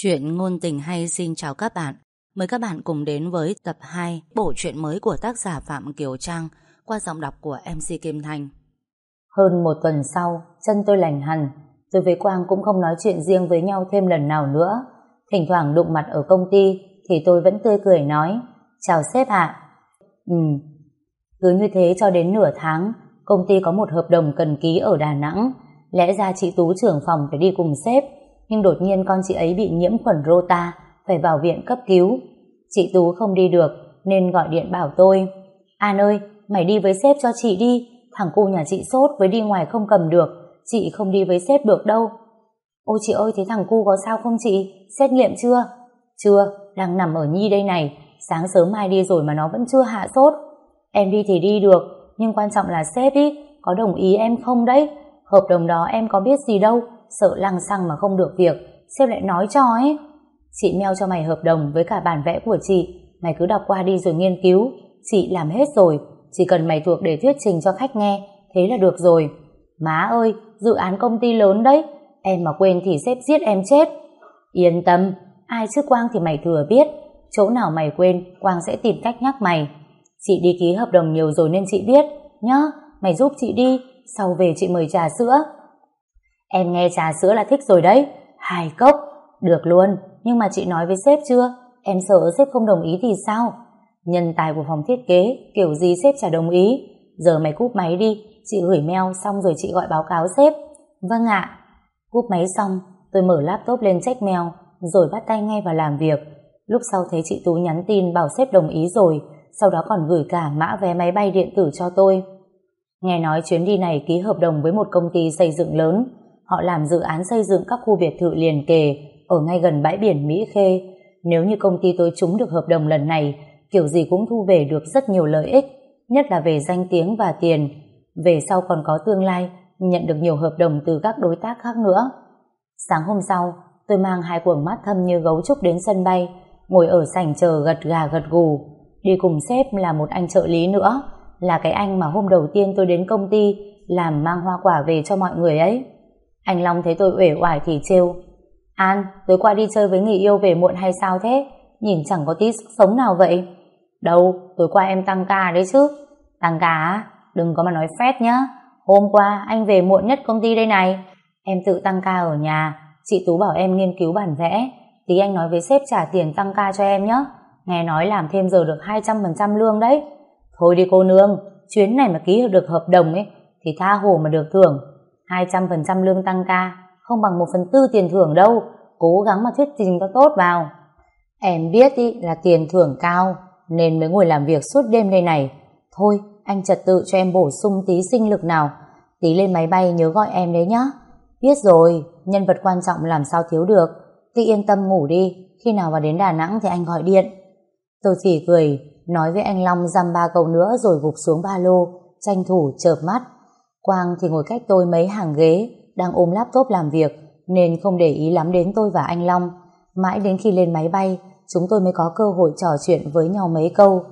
Chuyện ngôn tình hay xin chào các bạn. Mời các bạn cùng đến với tập 2 bộ truyện mới của tác giả Phạm Kiều Trang qua giọng đọc của MC Kim Thanh. Hơn một tuần sau, chân tôi lành hẳn. Tôi với Quang cũng không nói chuyện riêng với nhau thêm lần nào nữa. Thỉnh thoảng đụng mặt ở công ty thì tôi vẫn tươi cười nói Chào sếp ạ. Ừ. Cứ như thế cho đến nửa tháng, công ty có một hợp đồng cần ký ở Đà Nẵng. Lẽ ra chị Tú trưởng phòng phải đi cùng sếp nhưng đột nhiên con chị ấy bị nhiễm khuẩn rota, phải vào viện cấp cứu. Chị Tú không đi được, nên gọi điện bảo tôi, An ơi, mày đi với sếp cho chị đi, thằng cu nhà chị sốt với đi ngoài không cầm được, chị không đi với sếp được đâu. Ôi chị ơi, thế thằng cu có sao không chị? Xét nghiệm chưa? Chưa, đang nằm ở Nhi đây này, sáng sớm mai đi rồi mà nó vẫn chưa hạ sốt. Em đi thì đi được, nhưng quan trọng là sếp ý, có đồng ý em không đấy? Hợp đồng đó em có biết gì đâu, sợ lăng xăng mà không được việc, sếp lại nói cho ấy. Chị mail cho mày hợp đồng với cả bản vẽ của chị, mày cứ đọc qua đi rồi nghiên cứu, chị làm hết rồi, chỉ cần mày thuộc để thuyết trình cho khách nghe, thế là được rồi. Má ơi, dự án công ty lớn đấy, em mà quên thì sếp giết em chết. Yên tâm, ai chứ Quang thì mày thừa biết, chỗ nào mày quên, Quang sẽ tìm cách nhắc mày. Chị đi ký hợp đồng nhiều rồi nên chị biết, nhá, mày giúp chị đi, sau về chị mời trà sữa. Em nghe trà sữa là thích rồi đấy. Hai cốc. Được luôn. Nhưng mà chị nói với sếp chưa? Em sợ sếp không đồng ý thì sao? Nhân tài của phòng thiết kế, kiểu gì sếp chả đồng ý. Giờ mày cúp máy đi, chị gửi mail xong rồi chị gọi báo cáo sếp. Vâng ạ. Cúp máy xong, tôi mở laptop lên check mail, rồi bắt tay ngay vào làm việc. Lúc sau thấy chị Tú nhắn tin bảo sếp đồng ý rồi, sau đó còn gửi cả mã vé máy bay điện tử cho tôi. Nghe nói chuyến đi này ký hợp đồng với một công ty xây dựng lớn, họ làm dự án xây dựng các khu biệt thự liền kề ở ngay gần bãi biển Mỹ Khê. Nếu như công ty tôi trúng được hợp đồng lần này, kiểu gì cũng thu về được rất nhiều lợi ích, nhất là về danh tiếng và tiền. Về sau còn có tương lai, nhận được nhiều hợp đồng từ các đối tác khác nữa. Sáng hôm sau, tôi mang hai quần mắt thâm như gấu trúc đến sân bay, ngồi ở sảnh chờ gật gà gật gù. Đi cùng sếp là một anh trợ lý nữa, là cái anh mà hôm đầu tiên tôi đến công ty làm mang hoa quả về cho mọi người ấy. Anh Long thấy tôi uể oải thì trêu. An, tối qua đi chơi với người yêu về muộn hay sao thế? Nhìn chẳng có tí sức sống nào vậy. Đâu, tối qua em tăng ca đấy chứ. Tăng ca á? Đừng có mà nói phét nhá. Hôm qua anh về muộn nhất công ty đây này. Em tự tăng ca ở nhà. Chị Tú bảo em nghiên cứu bản vẽ. Tí anh nói với sếp trả tiền tăng ca cho em nhé. Nghe nói làm thêm giờ được 200% lương đấy. Thôi đi cô nương, chuyến này mà ký được hợp đồng ấy thì tha hồ mà được thưởng 200% lương tăng ca, không bằng 1 phần tư tiền thưởng đâu, cố gắng mà thuyết trình cho tốt vào. Em biết ý, là tiền thưởng cao, nên mới ngồi làm việc suốt đêm đây này. Thôi, anh trật tự cho em bổ sung tí sinh lực nào, tí lên máy bay nhớ gọi em đấy nhá. Biết rồi, nhân vật quan trọng làm sao thiếu được. Tí yên tâm ngủ đi, khi nào vào đến Đà Nẵng thì anh gọi điện. Tôi chỉ cười, nói với anh Long dăm ba câu nữa rồi gục xuống ba lô, tranh thủ chợp mắt. Quang thì ngồi cách tôi mấy hàng ghế, đang ôm laptop làm việc, nên không để ý lắm đến tôi và anh Long. Mãi đến khi lên máy bay, chúng tôi mới có cơ hội trò chuyện với nhau mấy câu.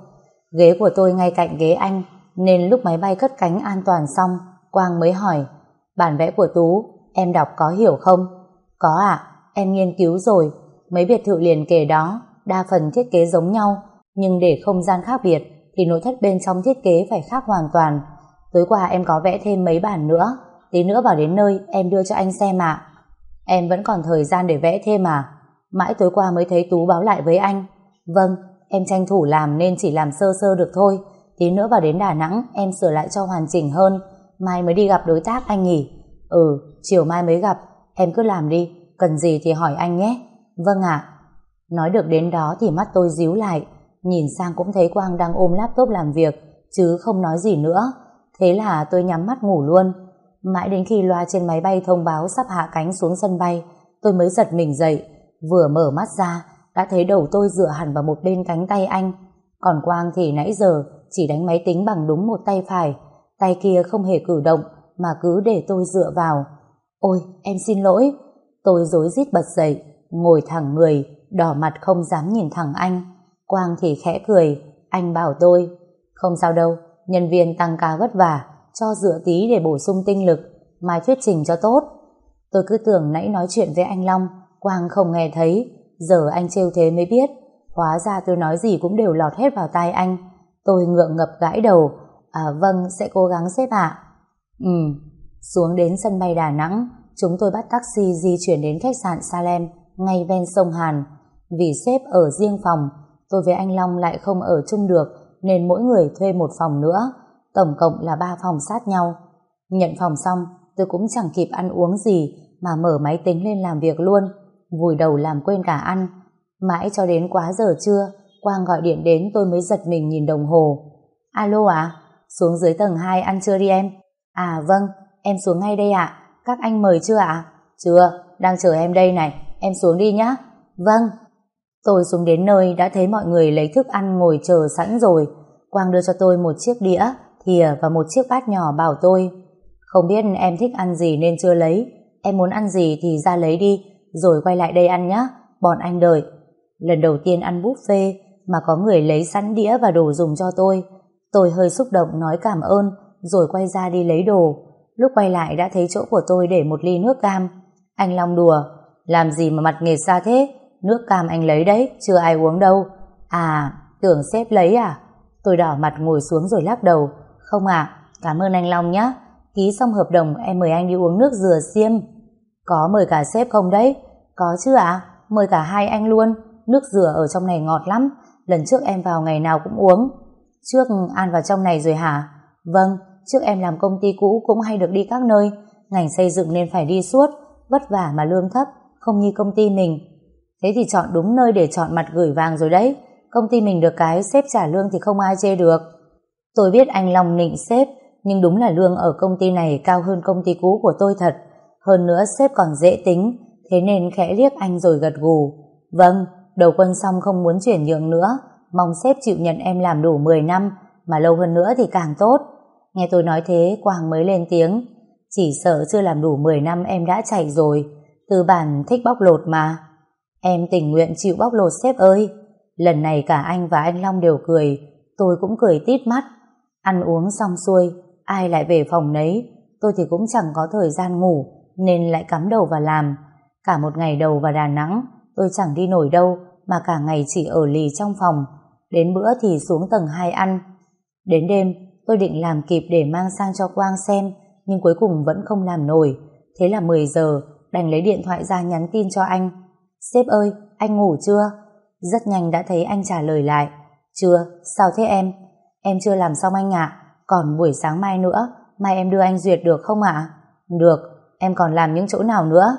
Ghế của tôi ngay cạnh ghế anh, nên lúc máy bay cất cánh an toàn xong, Quang mới hỏi, bản vẽ của Tú, em đọc có hiểu không? Có ạ, em nghiên cứu rồi, mấy biệt thự liền kề đó, đa phần thiết kế giống nhau, nhưng để không gian khác biệt, thì nội thất bên trong thiết kế phải khác hoàn toàn. Tối qua em có vẽ thêm mấy bản nữa. Tí nữa vào đến nơi, em đưa cho anh xem ạ. Em vẫn còn thời gian để vẽ thêm à? Mãi tối qua mới thấy Tú báo lại với anh. Vâng Em tranh thủ làm nên chỉ làm sơ sơ được thôi. Tí nữa vào đến Đà Nẵng, Em sửa lại cho hoàn chỉnh hơn. Mai mới đi gặp đối tác anh nhỉ? Ừ chiều mai mới gặp. Em cứ làm đi, Cần gì thì hỏi anh nhé. Vâng ạ. Nói được đến đó thì mắt tôi díu lại. Nhìn sang cũng thấy Quang đang ôm laptop làm việc, Chứ không nói gì nữa. Thế là tôi nhắm mắt ngủ luôn. Mãi đến khi loa trên máy bay thông báo sắp hạ cánh xuống sân bay, tôi mới giật mình dậy. Vừa mở mắt ra, đã thấy đầu tôi dựa hẳn vào một bên cánh tay anh. Còn Quang thì nãy giờ chỉ đánh máy tính bằng đúng một tay phải. Tay kia không hề cử động, mà cứ để tôi dựa vào. Ôi, em xin lỗi. Tôi dối rít bật dậy, ngồi thẳng người, đỏ mặt không dám nhìn thẳng anh. Quang thì khẽ cười, anh bảo tôi. Không sao đâu, nhân viên tăng ca vất vả, cho dựa tí để bổ sung tinh lực, mai thuyết trình cho tốt. Tôi cứ tưởng nãy nói chuyện với anh Long, Quang không nghe thấy, Giờ anh trêu thế mới biết. Hóa ra tôi nói gì cũng đều lọt hết vào tai anh. Tôi ngượng ngập gãi đầu. À vâng, sẽ cố gắng xếp ạ. Ừ. Xuống đến sân bay Đà Nẵng, chúng tôi bắt taxi di chuyển đến khách sạn Salem, ngay ven sông Hàn. Vì sếp ở riêng phòng, tôi với anh Long lại không ở chung được, nên mỗi người thuê một phòng nữa. Tổng cộng là ba phòng sát nhau. Nhận phòng xong, tôi cũng chẳng kịp ăn uống gì, mà mở máy tính lên làm việc luôn. Vùi đầu làm quên cả ăn. Mãi cho đến quá giờ trưa, Quang gọi điện đến tôi mới giật mình nhìn đồng hồ. Alo à? Xuống dưới tầng 2 ăn trưa đi em. À vâng, em xuống ngay đây ạ. Các anh mời chưa ạ? Chưa, đang chờ em đây này. Em xuống đi nhá. Vâng. Tôi xuống đến nơi đã thấy mọi người lấy thức ăn ngồi chờ sẵn rồi. Quang đưa cho tôi một chiếc đĩa, thìa và một chiếc bát nhỏ bảo tôi. Không biết em thích ăn gì nên chưa lấy. Em muốn ăn gì thì ra lấy đi, rồi quay lại đây ăn nhé. Bọn anh đợi. Lần đầu tiên ăn buffet mà có người lấy sẵn đĩa và đồ dùng cho tôi. Tôi hơi xúc động nói cảm ơn, rồi quay ra đi lấy đồ. Lúc quay lại đã thấy chỗ của tôi để một ly nước cam. Anh Long đùa, làm gì mà mặt nghề ra thế? Nước cam anh lấy đấy, chưa ai uống đâu. À, tưởng sếp lấy à? Tôi đỏ mặt ngồi xuống rồi lắc đầu. Không ạ, cảm ơn anh Long nhé. Ký xong hợp đồng em mời anh đi uống nước dừa xiêm. Có mời cả sếp không đấy? Có chứ ạ, mời cả hai anh luôn. Nước dừa ở trong này ngọt lắm. Lần trước em vào ngày nào cũng uống. Trước ăn vào trong này rồi hả? Vâng, trước em làm công ty cũ cũng hay được đi các nơi. Ngành xây dựng nên phải đi suốt, vất vả mà lương thấp, không như công ty mình. Thế thì chọn đúng nơi để chọn mặt gửi vàng rồi đấy. Công ty mình được cái sếp trả lương thì không ai chê được. Tôi biết anh Long nịnh sếp, nhưng đúng là lương ở công ty này cao hơn công ty cũ của tôi thật. Hơn nữa sếp còn dễ tính, thế nên khẽ liếc anh rồi gật gù. Vâng, đầu quân xong không muốn chuyển nhượng nữa, mong sếp chịu nhận em làm đủ 10 năm, mà lâu hơn nữa thì càng tốt. Nghe tôi nói thế, Quang mới lên tiếng. Chỉ sợ chưa làm đủ 10 năm em đã chạy rồi, từ bản thích bóc lột mà. Em tình nguyện chịu bóc lột sếp ơi. Lần này cả anh và anh Long đều cười, tôi cũng cười tít mắt. Ăn uống xong xuôi, ai lại về phòng nấy, tôi thì cũng chẳng có thời gian ngủ, nên lại cắm đầu vào làm. Cả một ngày đầu vào Đà Nẵng, tôi chẳng đi nổi đâu, mà cả ngày chỉ ở lì trong phòng. Đến bữa thì xuống tầng 2 ăn. Đến đêm, tôi định làm kịp để mang sang cho Quang xem, nhưng cuối cùng vẫn không làm nổi. Thế là 10 giờ, đành lấy điện thoại ra nhắn tin cho anh. Sếp ơi, anh ngủ chưa? Rất nhanh đã thấy anh trả lời lại. Chưa, sao thế em? Em chưa làm xong anh ạ, còn buổi sáng mai nữa, mai em đưa anh duyệt được không ạ? Được, em còn làm những chỗ nào nữa?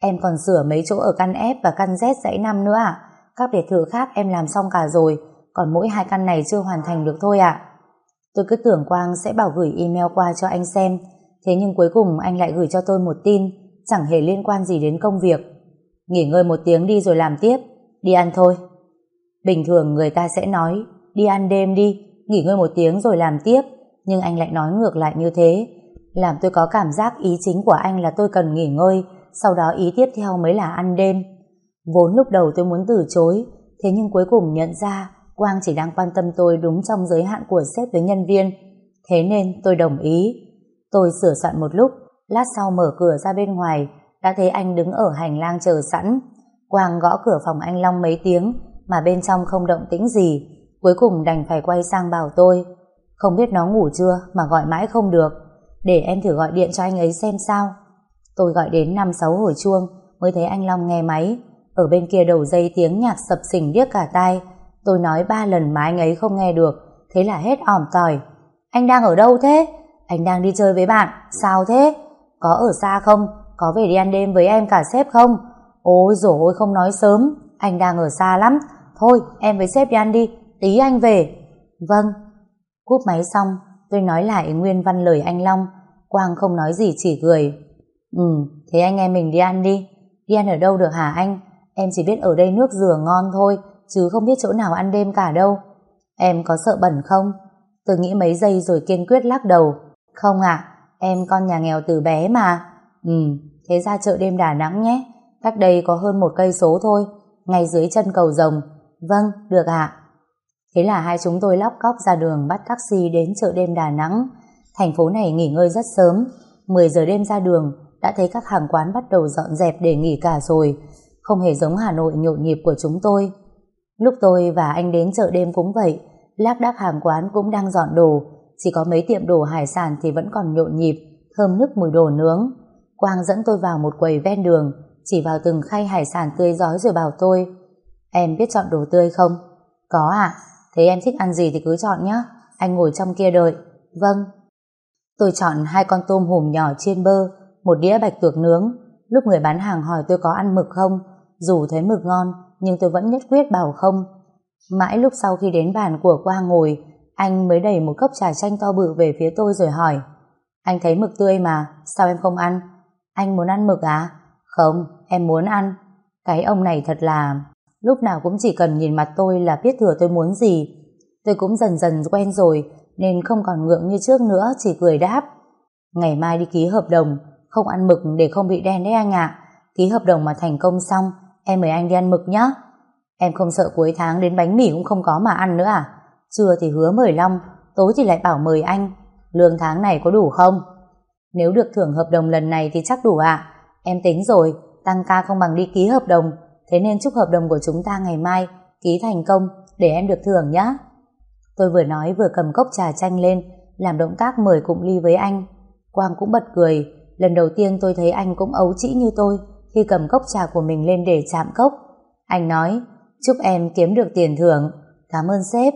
Em còn sửa mấy chỗ ở căn F và căn Z dãy năm nữa ạ. Các biệt thự khác em làm xong cả rồi, còn mỗi hai căn này chưa hoàn thành được thôi ạ. Tôi cứ tưởng Quang sẽ bảo gửi email qua cho anh xem, thế nhưng cuối cùng anh lại gửi cho tôi một tin, chẳng hề liên quan gì đến công việc. Nghỉ ngơi một tiếng đi rồi làm tiếp, đi ăn thôi. Bình thường người ta sẽ nói, đi ăn đêm đi, nghỉ ngơi một tiếng rồi làm tiếp, nhưng anh lại nói ngược lại như thế, làm tôi có cảm giác ý chính của anh là tôi cần nghỉ ngơi, sau đó ý tiếp theo mới là ăn đêm. Vốn lúc đầu tôi muốn từ chối, thế nhưng cuối cùng nhận ra Quang chỉ đang quan tâm tôi đúng trong giới hạn của sếp với nhân viên. Thế nên tôi đồng ý. Tôi sửa soạn một lúc, lát sau mở cửa ra bên ngoài, đã thấy anh đứng ở hành lang chờ sẵn. Quang gõ cửa phòng anh Long mấy tiếng, mà bên trong không động tĩnh gì. Cuối cùng đành phải quay sang bảo tôi. Không biết nó ngủ chưa mà gọi mãi không được. Để em thử gọi điện cho anh ấy xem sao. Tôi gọi đến 5-6 hồi chuông, mới thấy anh Long nghe máy. Ở bên kia đầu dây tiếng nhạc sập sình điếc cả tai. Tôi nói ba lần mà anh ấy không nghe được, thế là hết ỏm tỏi. Anh đang ở đâu thế? Anh đang đi chơi với bạn, sao thế? Có ở xa không? Có về đi ăn đêm với em cả sếp không? Ôi dồi ôi không nói sớm, anh đang ở xa lắm. Thôi, em với sếp đi ăn đi, tí anh về. Vâng. Cúp máy xong, tôi nói lại nguyên văn lời anh Long. Quang không nói gì chỉ cười. Ừ, thế anh em mình đi ăn đi. Đi ăn ở đâu được hả anh? Em chỉ biết ở đây nước dừa ngon thôi, chứ không biết chỗ nào ăn đêm cả đâu. Em có sợ bẩn không? Tôi nghĩ mấy giây rồi kiên quyết lắc đầu. Không ạ, em con nhà nghèo từ bé mà. Ừ, thế ra chợ đêm Đà Nẵng nhé. Cách đây có hơn một cây số thôi, ngay dưới chân cầu rồng. Vâng, được ạ. Thế là hai chúng tôi lóc cóc ra đường bắt taxi đến chợ đêm Đà Nẵng. Thành phố này nghỉ ngơi rất sớm. 10 giờ đêm ra đường, đã thấy các hàng quán bắt đầu dọn dẹp để nghỉ cả rồi. không hề giống Hà Nội nhộn nhịp của chúng tôi. Lúc tôi và anh đến chợ đêm cũng vậy, lác đác hàng quán cũng đang dọn đồ, chỉ có mấy tiệm đồ hải sản thì vẫn còn nhộn nhịp, thơm nức mùi đồ nướng. Quang dẫn tôi vào một quầy ven đường, chỉ vào từng khay hải sản tươi giói rồi bảo tôi, em biết chọn đồ tươi không? Có ạ, thế em thích ăn gì thì cứ chọn nhé, anh ngồi trong kia đợi. Vâng. Tôi chọn hai con tôm hùm nhỏ chiên bơ, một đĩa bạch tuộc nướng. Lúc người bán hàng hỏi tôi có ăn mực không, dù thấy mực ngon, nhưng tôi vẫn nhất quyết bảo không. Mãi lúc sau khi đến bàn của Quang ngồi, anh mới đẩy một cốc trà chanh to bự về phía tôi rồi hỏi Anh thấy mực tươi mà, sao em không ăn? Anh muốn ăn mực à? Không, em muốn ăn. Cái ông này thật là... Lúc nào cũng chỉ cần nhìn mặt tôi là biết thừa tôi muốn gì. Tôi cũng dần dần quen rồi, nên không còn ngượng như trước nữa, chỉ cười đáp. Ngày mai đi ký hợp đồng, không ăn mực để không bị đen đấy anh ạ. Ký hợp đồng mà thành công xong, em mời anh đi ăn mực nhé. Em không sợ cuối tháng đến bánh mì cũng không có mà ăn nữa à? Trưa thì hứa mời Long, tối thì lại bảo mời anh. Lương tháng này có đủ không? Nếu được thưởng hợp đồng lần này thì chắc đủ ạ. Em tính rồi, tăng ca không bằng đi ký hợp đồng, thế nên chúc hợp đồng của chúng ta ngày mai ký thành công để em được thưởng nhé. Tôi vừa nói vừa cầm cốc trà chanh lên, làm động tác mời cụm ly với anh. Quang cũng bật cười, lần đầu tiên tôi thấy anh cũng ấu trĩ như tôi khi cầm cốc trà của mình lên để chạm cốc. Anh nói, chúc em kiếm được tiền thưởng, cảm ơn sếp.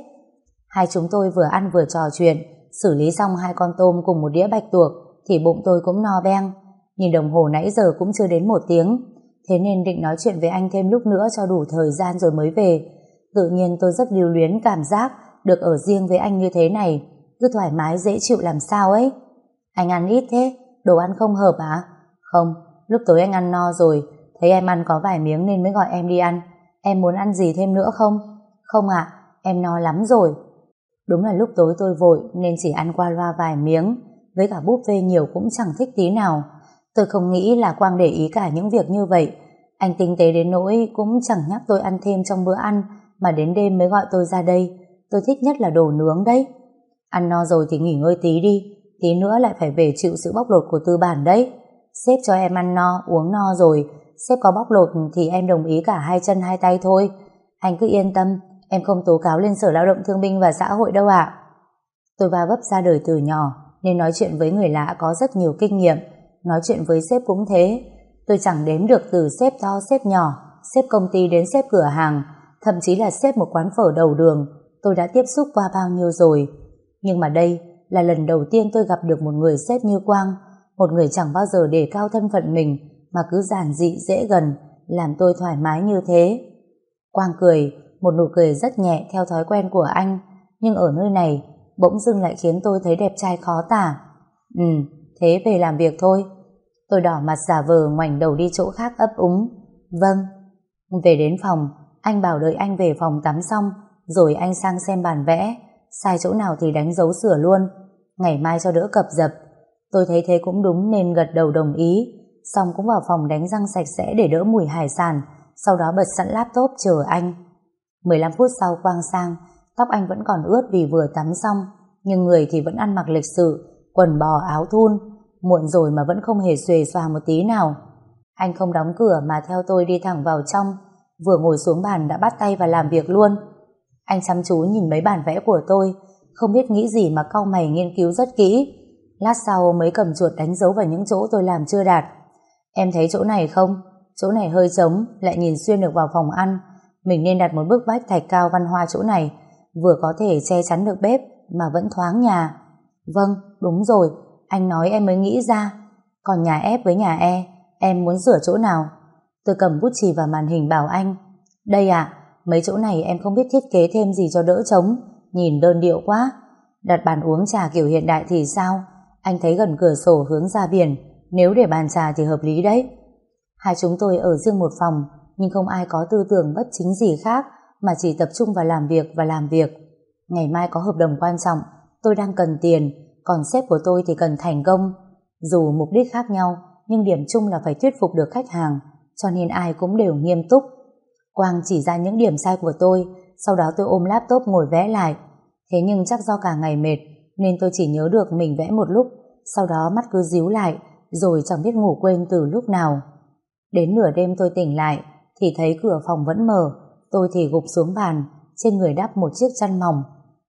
Hai chúng tôi vừa ăn vừa trò chuyện, xử lý xong hai con tôm cùng một đĩa bạch tuộc, thì bụng tôi cũng no beng. Nhìn đồng hồ nãy giờ cũng chưa đến một tiếng, thế nên định nói chuyện với anh thêm lúc nữa cho đủ thời gian rồi mới về. Tự nhiên tôi rất lưu luyến cảm giác được ở riêng với anh như thế này, cứ thoải mái dễ chịu làm sao ấy. Anh ăn ít thế, đồ ăn không hợp à? Không, lúc tối anh ăn no rồi, thấy em ăn có vài miếng nên mới gọi em đi ăn. Em muốn ăn gì thêm nữa không? Không ạ, em no lắm rồi. Đúng là lúc tối tôi vội nên chỉ ăn qua loa vài miếng, với cả búp phê nhiều cũng chẳng thích tí nào. Tôi không nghĩ là Quang để ý cả những việc như vậy. Anh tinh tế đến nỗi cũng chẳng nhắc tôi ăn thêm trong bữa ăn, mà đến đêm mới gọi tôi ra đây. Tôi thích nhất là đồ nướng đấy. Ăn no rồi thì nghỉ ngơi tí đi, tí nữa lại phải về chịu sự bóc lột của tư bản đấy. Sếp cho em ăn no, uống no rồi, sếp có bóc lột thì em đồng ý cả hai chân hai tay thôi. Anh cứ yên tâm, em không tố cáo lên Sở Lao động Thương binh và Xã hội đâu ạ. Tôi va vấp ra đời từ nhỏ, nên nói chuyện với người lạ có rất nhiều kinh nghiệm. Nói chuyện với sếp cũng thế. Tôi chẳng đếm được từ sếp to sếp nhỏ, sếp công ty đến sếp cửa hàng, thậm chí là sếp một quán phở đầu đường, tôi đã tiếp xúc qua bao nhiêu rồi. Nhưng mà đây là lần đầu tiên tôi gặp được một người sếp như Quang, một người chẳng bao giờ đề cao thân phận mình, mà cứ giản dị dễ gần, làm tôi thoải mái như thế. Quang cười, một nụ cười rất nhẹ theo thói quen của anh, nhưng ở nơi này, bỗng dưng lại khiến tôi thấy đẹp trai khó tả. Ừ, thế về làm việc thôi. Tôi đỏ mặt giả vờ ngoảnh đầu đi chỗ khác ấp úng. Vâng. Về đến phòng, anh bảo đợi anh về phòng tắm xong, rồi anh sang xem bàn vẽ, sai chỗ nào thì đánh dấu sửa luôn, ngày mai cho đỡ cập dập. Tôi thấy thế cũng đúng nên gật đầu đồng ý, xong cũng vào phòng đánh răng sạch sẽ để đỡ mùi hải sản, sau đó bật sẵn laptop chờ anh. 15 phút sau quang sang, tóc anh vẫn còn ướt vì vừa tắm xong, nhưng người thì vẫn ăn mặc lịch sự, quần bò áo thun, muộn rồi mà vẫn không hề xuề xòa một tí nào. Anh không đóng cửa mà theo tôi đi thẳng vào trong, vừa ngồi xuống bàn đã bắt tay vào làm việc luôn. Anh chăm chú nhìn mấy bản vẽ của tôi, không biết nghĩ gì mà cau mày nghiên cứu rất kỹ. Lát sau mới cầm chuột đánh dấu vào những chỗ tôi làm chưa đạt. Em thấy chỗ này không? Chỗ này hơi trống, lại nhìn xuyên được vào phòng ăn. Mình nên đặt một bức vách thạch cao văn hoa chỗ này, vừa có thể che chắn được bếp mà vẫn thoáng nhà. Vâng, đúng rồi, anh nói em mới nghĩ ra. Còn nhà F với nhà E, em muốn sửa chỗ nào? Tôi cầm bút chì vào màn hình bảo anh. Đây à, mấy chỗ này em không biết thiết kế thêm gì cho đỡ trống, nhìn đơn điệu quá. Đặt bàn uống trà kiểu hiện đại thì sao? Anh thấy gần cửa sổ hướng ra biển, nếu để bàn trà thì hợp lý đấy. Hai chúng tôi ở riêng một phòng, nhưng không ai có tư tưởng bất chính gì khác, mà chỉ tập trung vào làm việc và làm việc. Ngày mai có hợp đồng quan trọng, tôi đang cần tiền, còn sếp của tôi thì cần thành công. Dù mục đích khác nhau, nhưng điểm chung là phải thuyết phục được khách hàng, cho nên ai cũng đều nghiêm túc. Quang chỉ ra những điểm sai của tôi, sau đó tôi ôm laptop ngồi vẽ lại. Thế nhưng chắc do cả ngày mệt, nên tôi chỉ nhớ được mình vẽ một lúc, sau đó mắt cứ díu lại, rồi chẳng biết ngủ quên từ lúc nào. Đến nửa đêm tôi tỉnh lại, thì thấy cửa phòng vẫn mở, tôi thì gục xuống bàn, trên người đắp một chiếc chăn mỏng.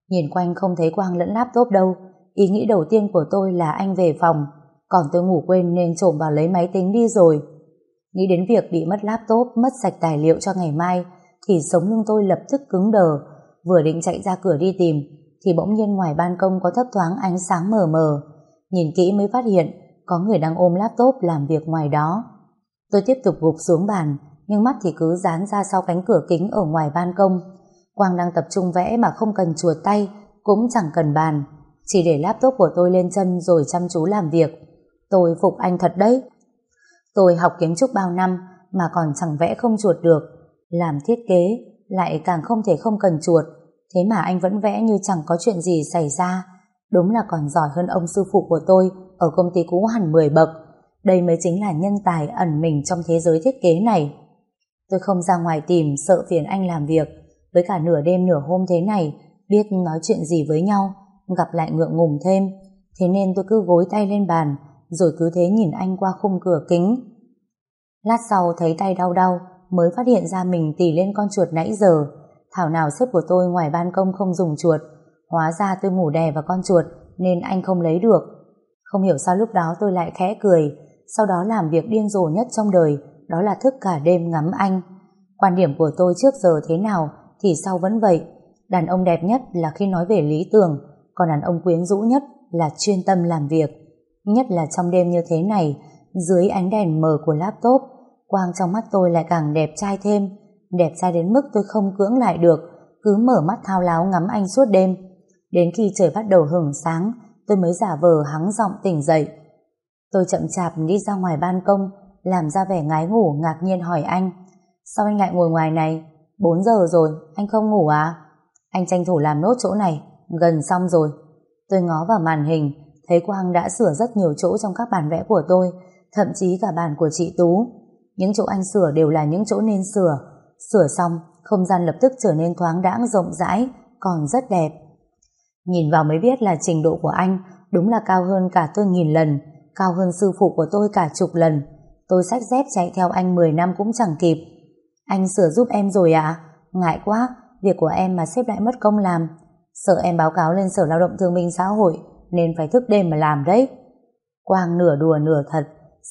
Nhìn quanh không thấy Quang lẫn laptop đâu, ý nghĩ đầu tiên của tôi là anh về phòng, còn tôi ngủ quên nên trộm vào lấy máy tính đi rồi. Nghĩ đến việc bị mất laptop, mất sạch tài liệu cho ngày mai, thì sống lưng tôi lập tức cứng đờ, vừa định chạy ra cửa đi tìm, thì bỗng nhiên ngoài ban công có thấp thoáng ánh sáng mờ mờ. Nhìn kỹ mới phát hiện có người đang ôm laptop làm việc ngoài đó. Tôi tiếp tục gục xuống bàn, nhưng mắt thì cứ dán ra sau cánh cửa kính ở ngoài ban công. Quang đang tập trung vẽ mà không cần chuột tay, cũng chẳng cần bàn. Chỉ để laptop của tôi lên chân rồi chăm chú làm việc. Tôi phục anh thật đấy. Tôi học kiến trúc bao năm mà còn chẳng vẽ không chuột được. Làm thiết kế lại càng không thể không cần chuột. Thế mà anh vẫn vẽ như chẳng có chuyện gì xảy ra. Đúng là còn giỏi hơn ông sư phụ của tôi ở công ty cũ hẳn 10 bậc. Đây mới chính là nhân tài ẩn mình trong thế giới thiết kế này. Tôi không ra ngoài tìm sợ phiền anh làm việc. Với cả nửa đêm nửa hôm thế này biết nói chuyện gì với nhau gặp lại ngượng ngùng thêm. Thế nên tôi cứ gối tay lên bàn rồi cứ thế nhìn anh qua khung cửa kính. Lát sau thấy tay đau đau mới phát hiện ra mình tỉ lên con chuột nãy giờ. Thảo nào sếp của tôi ngoài ban công không dùng chuột. Hóa ra tôi ngủ đè vào con chuột nên anh không lấy được. Không hiểu sao lúc đó tôi lại khẽ cười, sau đó làm việc điên rồ nhất trong đời, đó là thức cả đêm ngắm anh. Quan điểm của tôi trước giờ thế nào thì sau vẫn vậy. Đàn ông đẹp nhất là khi nói về lý tưởng, còn đàn ông quyến rũ nhất là chuyên tâm làm việc. Nhất là trong đêm như thế này, dưới ánh đèn mờ của laptop, quang trong mắt tôi lại càng đẹp trai thêm, đẹp trai đến mức tôi không cưỡng lại được, cứ mở mắt thao láo ngắm anh suốt đêm. Đến khi trời bắt đầu hửng sáng, tôi mới giả vờ hắng giọng tỉnh dậy. Tôi chậm chạp đi ra ngoài ban công, làm ra vẻ ngái ngủ ngạc nhiên hỏi anh. Sao anh lại ngồi ngoài này? 4 giờ rồi, anh không ngủ à? Anh tranh thủ làm nốt chỗ này, gần xong rồi. Tôi ngó vào màn hình, thấy Quang đã sửa rất nhiều chỗ trong các bản vẽ của tôi, thậm chí cả bản của chị Tú. Những chỗ anh sửa đều là những chỗ nên sửa. Sửa xong, không gian lập tức trở nên thoáng đãng rộng rãi, còn rất đẹp. Nhìn vào mới biết là trình độ của anh đúng là cao hơn cả tôi nghìn lần, cao hơn sư phụ của tôi cả chục lần. Tôi sách dép chạy theo anh 10 năm cũng chẳng kịp. Anh sửa giúp em rồi ạ? À? Ngại quá, việc của em mà xếp lại mất công làm. Sợ em báo cáo lên Sở Lao động Thương minh Xã hội nên phải thức đêm mà làm đấy. Quang nửa đùa nửa thật,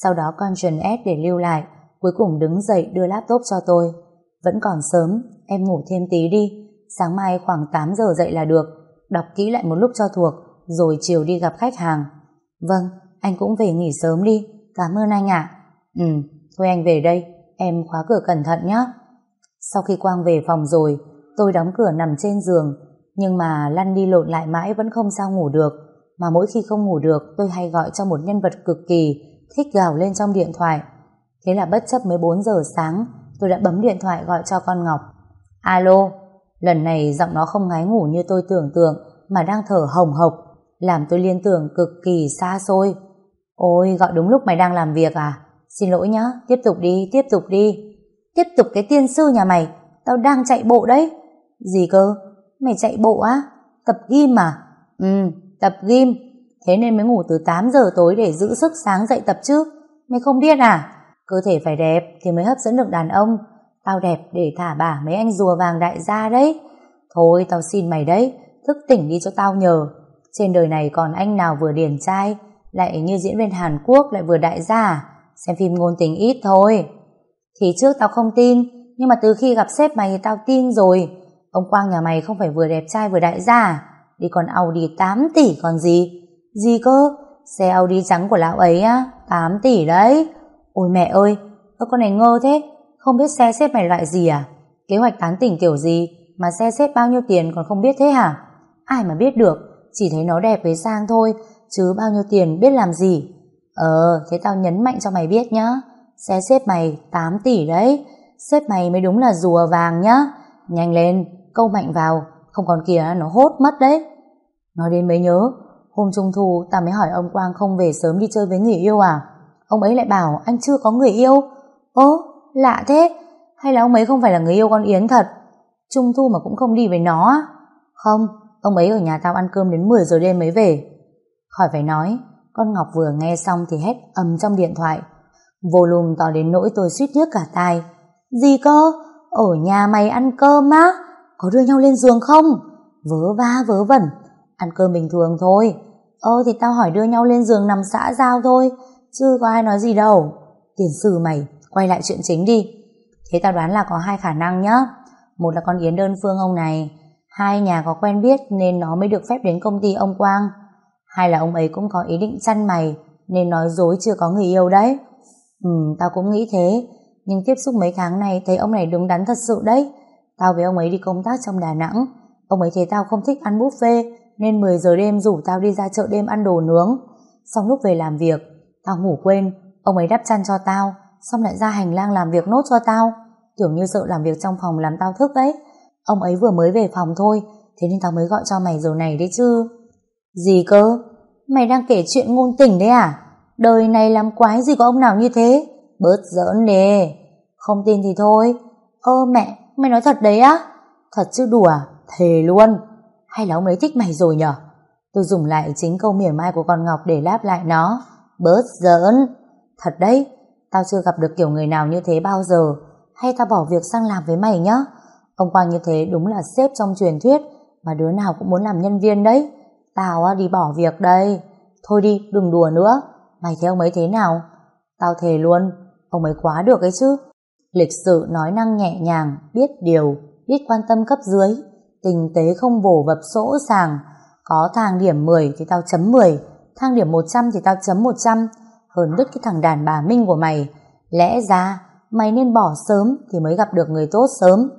sau đó con Trần S để lưu lại, cuối cùng đứng dậy đưa laptop cho tôi. Vẫn còn sớm, em ngủ thêm tí đi, sáng mai khoảng 8 giờ dậy là được, đọc kỹ lại một lúc cho thuộc, rồi chiều đi gặp khách hàng. Vâng, anh cũng về nghỉ sớm đi, cảm ơn anh ạ. Ừ, thôi anh về đây, em khóa cửa cẩn thận nhé. Sau khi Quang về phòng rồi, tôi đóng cửa nằm trên giường, nhưng mà lăn đi lộn lại mãi vẫn không sao ngủ được. Mà mỗi khi không ngủ được, tôi hay gọi cho một nhân vật cực kỳ, thích gào lên trong điện thoại. Thế là bất chấp 14 giờ sáng, tôi đã bấm điện thoại gọi cho con Ngọc. Alo, lần này giọng nó không ngái ngủ như tôi tưởng tượng, mà đang thở hồng hộc, làm tôi liên tưởng cực kỳ xa xôi. Ôi, gọi đúng lúc mày đang làm việc à? Xin lỗi nhá, tiếp tục đi, tiếp tục đi. Tiếp tục cái tiên sư nhà mày, tao đang chạy bộ đấy. Gì cơ? Mày chạy bộ á? Tập gym à? Ừ, tập gym. Thế nên mới ngủ từ 8 giờ tối để giữ sức sáng dậy tập chứ Mày không biết à? Cơ thể phải đẹp thì mới hấp dẫn được đàn ông. Tao đẹp để thả bả mấy anh rùa vàng đại gia đấy. Thôi tao xin mày đấy, thức tỉnh đi cho tao nhờ. Trên đời này còn anh nào vừa điển trai, lại như diễn viên Hàn Quốc lại vừa đại gia à? Xem phim ngôn tình ít thôi. Thì trước tao không tin, nhưng mà từ khi gặp sếp mày thì tao tin rồi. Ông Quang nhà mày không phải vừa đẹp trai vừa đại gia à? Đi còn Audi 8 tỷ còn gì? Gì cơ? Xe Audi trắng của lão ấy á, 8 tỷ đấy. Ôi mẹ ơi, ơ con này ngơ thế, không biết xe xếp mày loại gì à? Kế hoạch tán tỉnh kiểu gì mà xe xếp bao nhiêu tiền còn không biết thế hả? Ai mà biết được, chỉ thấy nó đẹp với sang thôi, chứ bao nhiêu tiền biết làm gì. Ờ, thế tao nhấn mạnh cho mày biết nhá. Xe xếp mày 8 tỷ đấy, xếp mày mới đúng là rùa vàng nhá. Nhanh lên, câu mạnh vào, không còn kìa nó hốt mất đấy. Nói đến mới nhớ, hôm trung thu tao mới hỏi ông Quang không về sớm đi chơi với người yêu à? Ông ấy lại bảo anh chưa có người yêu. Ố, lạ thế, hay là ông ấy không phải là người yêu con Yến thật? Trung thu mà cũng không đi với nó á? Không, ông ấy ở nhà tao ăn cơm đến 10 giờ đêm mới về. Khỏi phải nói, con Ngọc vừa nghe xong thì hét ầm trong điện thoại. Volume to đến nỗi tôi suýt nước cả tai. Gì cơ? Ở nhà mày ăn cơm á? Có đưa nhau lên giường không? Vớ va vớ vẩn. Ăn cơm bình thường thôi. Ơ thì tao hỏi đưa nhau lên giường nằm xã giao thôi. Chứ có ai nói gì đâu. Tiền sử mày, quay lại chuyện chính đi. Thế tao đoán là có hai khả năng nhá. Một là con Yến đơn phương ông này. Hai nhà có quen biết nên nó mới được phép đến công ty ông Quang hay là ông ấy cũng có ý định chăn mày nên nói dối chưa có người yêu đấy. Ừ, tao cũng nghĩ thế. Nhưng tiếp xúc mấy tháng này thấy ông này đúng đắn thật sự đấy. Tao với ông ấy đi công tác trong Đà Nẵng. Ông ấy thấy tao không thích ăn buffet nên 10 giờ đêm rủ tao đi ra chợ đêm ăn đồ nướng. Xong lúc về làm việc, tao ngủ quên, ông ấy đắp chăn cho tao, xong lại ra hành lang làm việc nốt cho tao. Kiểu như sợ làm việc trong phòng làm tao thức đấy. Ông ấy vừa mới về phòng thôi, thế nên tao mới gọi cho mày giờ này đấy chứ. Gì cơ? Mày đang kể chuyện ngôn tình đấy à? Đời này làm quái gì có ông nào như thế? Bớt giỡn nè. Không tin thì thôi. Ơ mẹ, mày nói thật đấy á? Thật chứ đùa, thề luôn. Hay là ông ấy thích mày rồi nhở? Tôi dùng lại chính câu mỉa mai của con Ngọc để đáp lại nó. Bớt giỡn. Thật đấy, tao chưa gặp được kiểu người nào như thế bao giờ. Hay tao bỏ việc sang làm với mày nhá? Ông Quang như thế đúng là xếp trong truyền thuyết mà đứa nào cũng muốn làm nhân viên đấy. Tao đi bỏ việc đây. Thôi đi, đừng đùa nữa. Mày thấy ông ấy thế nào? Tao thề luôn, ông ấy quá được ấy chứ. Lịch sự nói năng nhẹ nhàng, biết điều, biết quan tâm cấp dưới, tình tế không vồ vập sỗ sàng. Có thang điểm 10 thì tao chấm 10, thang điểm 100 thì tao chấm 100. Hơn đứt cái thằng đàn bà Minh của mày. Lẽ ra, mày nên bỏ sớm thì mới gặp được người tốt sớm.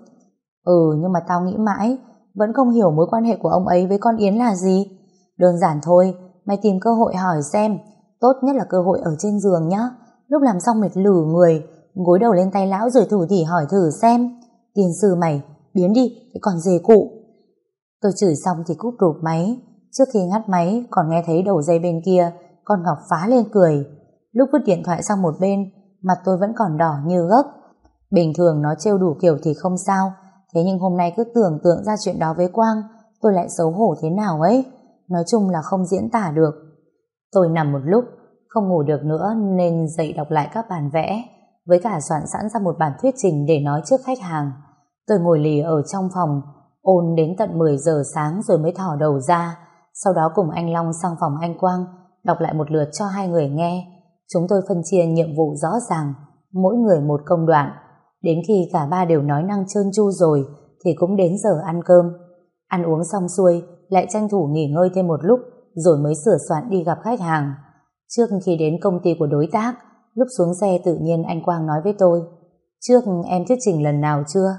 Ừ, nhưng mà tao nghĩ mãi, vẫn không hiểu mối quan hệ của ông ấy với con Yến là gì. Đơn giản thôi, mày tìm cơ hội hỏi xem, tốt nhất là cơ hội ở trên giường nhá. Lúc làm xong mệt lử người, gối đầu lên tay lão rồi thủ thỉ hỏi thử xem. Tiền sư mày, biến đi, cái còn dề cụ. Tôi chửi xong thì cúp rụp máy. Trước khi ngắt máy, còn nghe thấy đầu dây bên kia, con Ngọc phá lên cười. Lúc vứt điện thoại sang một bên, mặt tôi vẫn còn đỏ như gấc. Bình thường nó trêu đủ kiểu thì không sao, thế nhưng hôm nay cứ tưởng tượng ra chuyện đó với Quang, tôi lại xấu hổ thế nào ấy. Nói chung là không diễn tả được. Tôi nằm một lúc, không ngủ được nữa nên dậy đọc lại các bản vẽ, với cả soạn sẵn ra một bản thuyết trình để nói trước khách hàng. Tôi ngồi lì ở trong phòng, ôn đến tận 10 giờ sáng rồi mới thỏ đầu ra, sau đó cùng anh Long sang phòng anh Quang, đọc lại một lượt cho hai người nghe. Chúng tôi phân chia nhiệm vụ rõ ràng, mỗi người một công đoạn. Đến khi cả ba đều nói năng trơn chu rồi, thì cũng đến giờ ăn cơm. Ăn uống xong xuôi, lại tranh thủ nghỉ ngơi thêm một lúc, rồi mới sửa soạn đi gặp khách hàng. Trước khi đến công ty của đối tác, lúc xuống xe tự nhiên anh Quang nói với tôi, trước em thuyết trình lần nào chưa?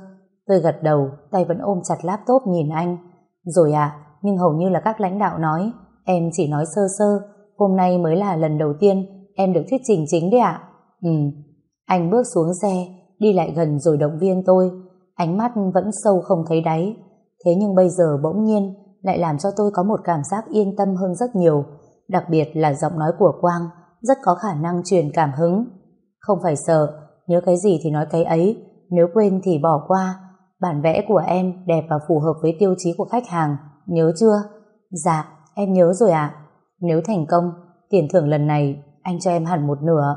Tôi gật đầu, tay vẫn ôm chặt laptop nhìn anh. Rồi ạ, nhưng hầu như là các lãnh đạo nói, em chỉ nói sơ sơ, hôm nay mới là lần đầu tiên em được thuyết trình chính đấy ạ. Ừ, anh bước xuống xe, đi lại gần rồi động viên tôi, ánh mắt vẫn sâu không thấy đáy. Thế nhưng bây giờ bỗng nhiên lại làm cho tôi có một cảm giác yên tâm hơn rất nhiều, đặc biệt là giọng nói của Quang rất có khả năng truyền cảm hứng. Không phải sợ, nhớ cái gì thì nói cái ấy, nếu quên thì bỏ qua. Bản vẽ của em đẹp và phù hợp với tiêu chí của khách hàng, nhớ chưa? Dạ, em nhớ rồi ạ. Nếu thành công, tiền thưởng lần này anh cho em hẳn một nửa.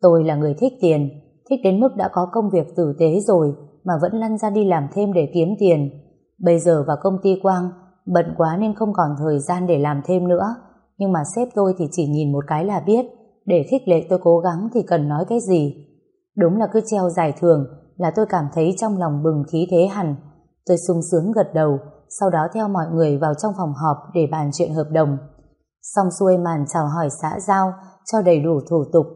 Tôi là người thích tiền, thích đến mức đã có công việc tử tế rồi mà vẫn lăn ra đi làm thêm để kiếm tiền. Bây giờ vào công ty Quang, bận quá nên không còn thời gian để làm thêm nữa. Nhưng mà sếp tôi thì chỉ nhìn một cái là biết, để khích lệ tôi cố gắng thì cần nói cái gì. Đúng là cứ treo giải thưởng là tôi cảm thấy trong lòng bừng khí thế hẳn. Tôi sung sướng gật đầu, sau đó theo mọi người vào trong phòng họp để bàn chuyện hợp đồng. Xong xuôi màn chào hỏi xã giao cho đầy đủ thủ tục.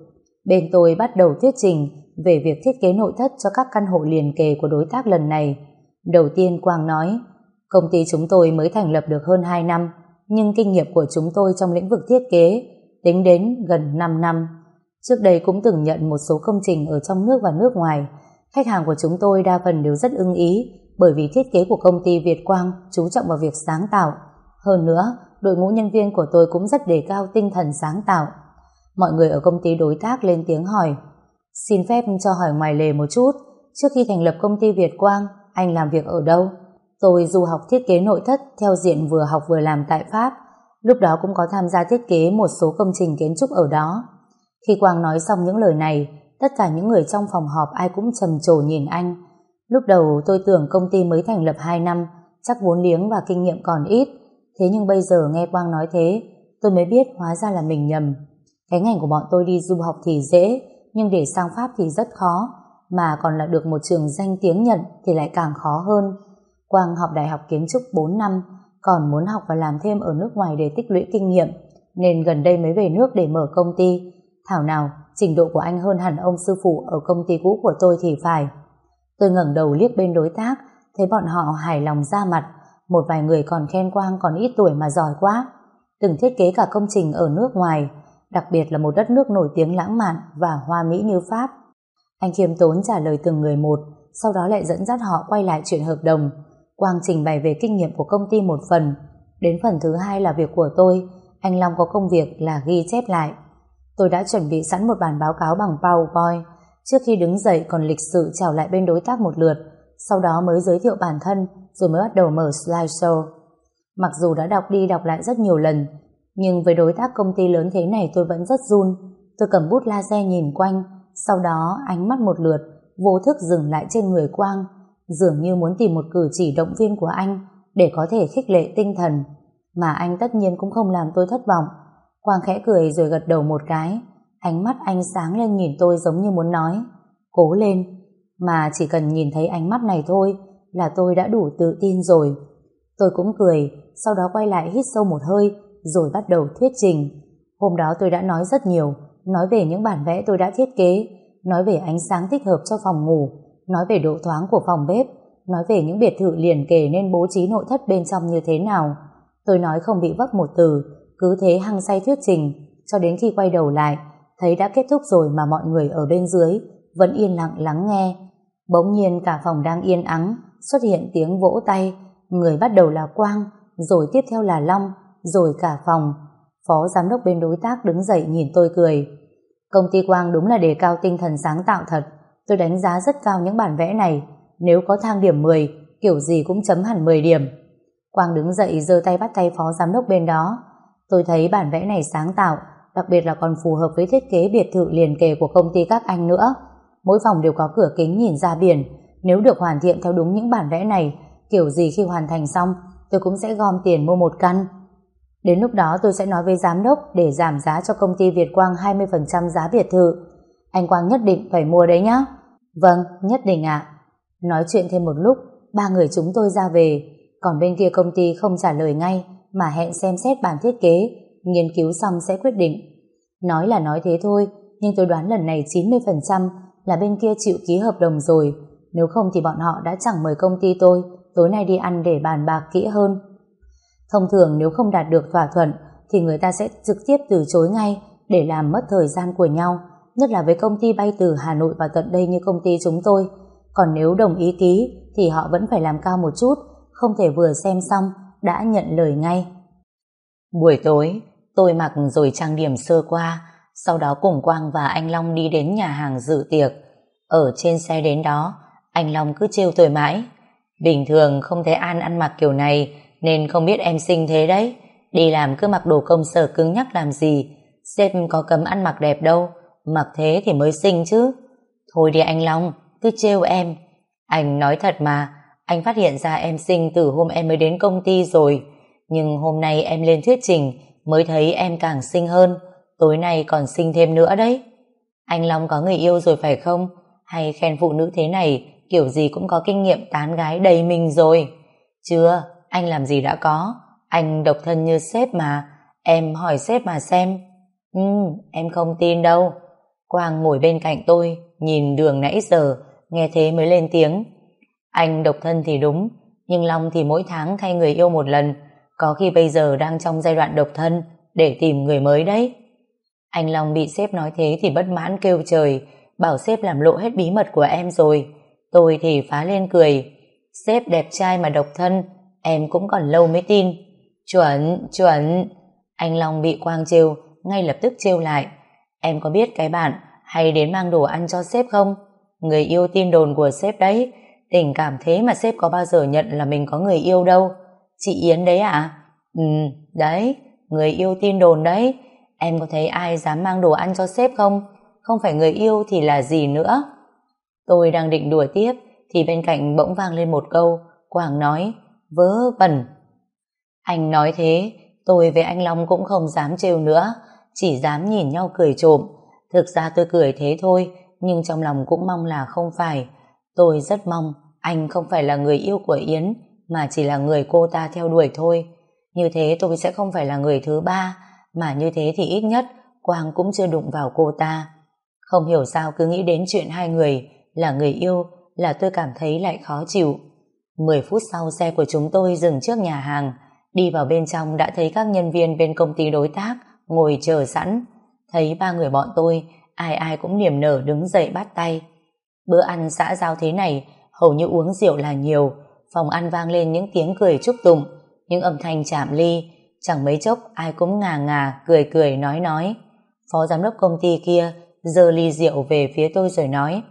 Bên tôi bắt đầu thuyết trình về việc thiết kế nội thất cho các căn hộ liền kề của đối tác lần này. Đầu tiên Quang nói, công ty chúng tôi mới thành lập được hơn 2 năm, nhưng kinh nghiệm của chúng tôi trong lĩnh vực thiết kế tính đến gần 5 năm. Trước đây cũng từng nhận một số công trình ở trong nước và nước ngoài. Khách hàng của chúng tôi đa phần đều rất ưng ý bởi vì thiết kế của công ty Việt Quang chú trọng vào việc sáng tạo. Hơn nữa, đội ngũ nhân viên của tôi cũng rất đề cao tinh thần sáng tạo. Mọi người ở công ty đối tác lên tiếng hỏi Xin phép cho hỏi ngoài lề một chút Trước khi thành lập công ty Việt Quang anh làm việc ở đâu? Tôi du học thiết kế nội thất theo diện vừa học vừa làm tại Pháp. Lúc đó cũng có tham gia thiết kế một số công trình kiến trúc ở đó. Khi Quang nói xong những lời này, Tất cả những người trong phòng họp ai cũng trầm trồ nhìn anh. Lúc đầu tôi tưởng công ty mới thành lập 2 năm, chắc vốn liếng và kinh nghiệm còn ít. Thế nhưng bây giờ nghe Quang nói thế, tôi mới biết hóa ra là mình nhầm. Cái ngành của bọn tôi đi du học thì dễ, nhưng để sang Pháp thì rất khó, mà còn là được một trường danh tiếng nhận thì lại càng khó hơn. Quang học đại học kiến trúc 4 năm, còn muốn học và làm thêm ở nước ngoài để tích lũy kinh nghiệm, nên gần đây mới về nước để mở công ty. Thảo nào, trình độ của anh hơn hẳn ông sư phụ ở công ty cũ của tôi thì phải. Tôi ngẩng đầu liếc bên đối tác, thấy bọn họ hài lòng ra mặt, một vài người còn khen Quang còn ít tuổi mà giỏi quá. Từng thiết kế cả công trình ở nước ngoài, đặc biệt là một đất nước nổi tiếng lãng mạn và hoa mỹ như Pháp. Anh khiêm tốn trả lời từng người một, sau đó lại dẫn dắt họ quay lại chuyện hợp đồng. Quang trình bày về kinh nghiệm của công ty một phần. Đến phần thứ hai là việc của tôi, anh Long có công việc là ghi chép lại. Tôi đã chuẩn bị sẵn một bản báo cáo bằng PowerPoint. Trước khi đứng dậy còn lịch sự chào lại bên đối tác một lượt, sau đó mới giới thiệu bản thân, rồi mới bắt đầu mở slideshow. Mặc dù đã đọc đi đọc lại rất nhiều lần, nhưng với đối tác công ty lớn thế này tôi vẫn rất run. Tôi cầm bút laser nhìn quanh, sau đó ánh mắt một lượt, vô thức dừng lại trên người Quang, dường như muốn tìm một cử chỉ động viên của anh để có thể khích lệ tinh thần. Mà anh tất nhiên cũng không làm tôi thất vọng. Quang khẽ cười rồi gật đầu một cái, ánh mắt anh sáng lên nhìn tôi giống như muốn nói, cố lên, mà chỉ cần nhìn thấy ánh mắt này thôi là tôi đã đủ tự tin rồi. Tôi cũng cười, sau đó quay lại hít sâu một hơi, rồi bắt đầu thuyết trình. Hôm đó tôi đã nói rất nhiều, nói về những bản vẽ tôi đã thiết kế, nói về ánh sáng thích hợp cho phòng ngủ, nói về độ thoáng của phòng bếp, nói về những biệt thự liền kề nên bố trí nội thất bên trong như thế nào. Tôi nói không bị vấp một từ, cứ thế hăng say thuyết trình, cho đến khi quay đầu lại, thấy đã kết thúc rồi mà mọi người ở bên dưới vẫn yên lặng lắng nghe. Bỗng nhiên cả phòng đang yên ắng, xuất hiện tiếng vỗ tay, người bắt đầu là Quang, rồi tiếp theo là Long, rồi cả phòng. Phó giám đốc bên đối tác đứng dậy nhìn tôi cười. Công ty Quang đúng là đề cao tinh thần sáng tạo thật. Tôi đánh giá rất cao những bản vẽ này. Nếu có thang điểm 10, kiểu gì cũng chấm hẳn 10 điểm. Quang đứng dậy giơ tay bắt tay phó giám đốc bên đó. Tôi thấy bản vẽ này sáng tạo, đặc biệt là còn phù hợp với thiết kế biệt thự liền kề của công ty các anh nữa. Mỗi phòng đều có cửa kính nhìn ra biển. Nếu được hoàn thiện theo đúng những bản vẽ này, kiểu gì khi hoàn thành xong, tôi cũng sẽ gom tiền mua một căn. Đến lúc đó tôi sẽ nói với giám đốc để giảm giá cho công ty Việt Quang 20% giá biệt thự. Anh Quang nhất định phải mua đấy nhá. Vâng, nhất định ạ. Nói chuyện thêm một lúc, ba người chúng tôi ra về, còn bên kia công ty không trả lời ngay, mà hẹn xem xét bản thiết kế, nghiên cứu xong sẽ quyết định. Nói là nói thế thôi, nhưng tôi đoán lần này 90% là bên kia chịu ký hợp đồng rồi, nếu không thì bọn họ đã chẳng mời công ty tôi tối nay đi ăn để bàn bạc kỹ hơn. Thông thường nếu không đạt được thỏa thuận thì người ta sẽ trực tiếp từ chối ngay để làm mất thời gian của nhau, nhất là với công ty bay từ Hà Nội vào tận đây như công ty chúng tôi. Còn nếu đồng ý ký thì họ vẫn phải làm cao một chút, không thể vừa xem xong đã nhận lời ngay. Buổi tối, tôi mặc rồi trang điểm sơ qua, sau đó cùng Quang và anh Long đi đến nhà hàng dự tiệc. Ở trên xe đến đó, anh Long cứ trêu tôi mãi. Bình thường không thấy An ăn mặc kiểu này, nên không biết em xinh thế đấy. Đi làm cứ mặc đồ công sở cứng nhắc làm gì, sếp có cấm ăn mặc đẹp đâu, mặc thế thì mới xinh chứ. Thôi đi anh Long, cứ trêu em. Anh nói thật mà, anh phát hiện ra em xinh từ hôm em mới đến công ty rồi, nhưng hôm nay em lên thuyết trình mới thấy em càng xinh hơn, tối nay còn xinh thêm nữa đấy. Anh Long có người yêu rồi phải không? Hay khen phụ nữ thế này kiểu gì cũng có kinh nghiệm tán gái đầy mình rồi? Chưa, anh làm gì đã có, anh độc thân như sếp mà, em hỏi sếp mà xem. Ừ, em không tin đâu. Quang ngồi bên cạnh tôi, nhìn đường nãy giờ, nghe thế mới lên tiếng. Anh độc thân thì đúng, nhưng Long thì mỗi tháng thay người yêu một lần, có khi bây giờ đang trong giai đoạn độc thân, để tìm người mới đấy. Anh Long bị sếp nói thế thì bất mãn kêu trời, bảo sếp làm lộ hết bí mật của em rồi. Tôi thì phá lên cười, sếp đẹp trai mà độc thân, em cũng còn lâu mới tin. Chuẩn, chuẩn. Anh Long bị Quang trêu, ngay lập tức trêu lại. Em có biết cái bạn hay đến mang đồ ăn cho sếp không? Người yêu tin đồn của sếp đấy. Tình cảm thế mà sếp có bao giờ nhận là mình có người yêu đâu. Chị Yến đấy à? Ừ, đấy, người yêu tin đồn đấy. Em có thấy ai dám mang đồ ăn cho sếp không? không phải người yêu thì là gì nữa. Tôi đang định đùa tiếp, thì bên cạnh bỗng vang lên một câu, Quảng nói, vớ vẩn. Anh nói thế, tôi với anh Long cũng không dám trêu nữa, chỉ dám nhìn nhau cười trộm. Thực ra tôi cười thế thôi, nhưng trong lòng cũng mong là không phải. Tôi rất mong anh không phải là người yêu của Yến, mà chỉ là người cô ta theo đuổi thôi. Như thế tôi sẽ không phải là người thứ ba, mà như thế thì ít nhất Quang cũng chưa đụng vào cô ta. Không hiểu sao cứ nghĩ đến chuyện hai người là người yêu là tôi cảm thấy lại khó chịu. Mười phút sau xe của chúng tôi dừng trước nhà hàng, đi vào bên trong đã thấy các nhân viên bên công ty đối tác ngồi chờ sẵn. Thấy ba người bọn tôi, ai ai cũng niềm nở đứng dậy bắt tay. Bữa ăn xã giao thế này, hầu như uống rượu là nhiều, phòng ăn vang lên những tiếng cười chúc tụng, những âm thanh chạm ly, chẳng mấy chốc ai cũng ngà ngà, cười cười nói nói. Phó giám đốc công ty kia giơ ly rượu về phía tôi rồi nói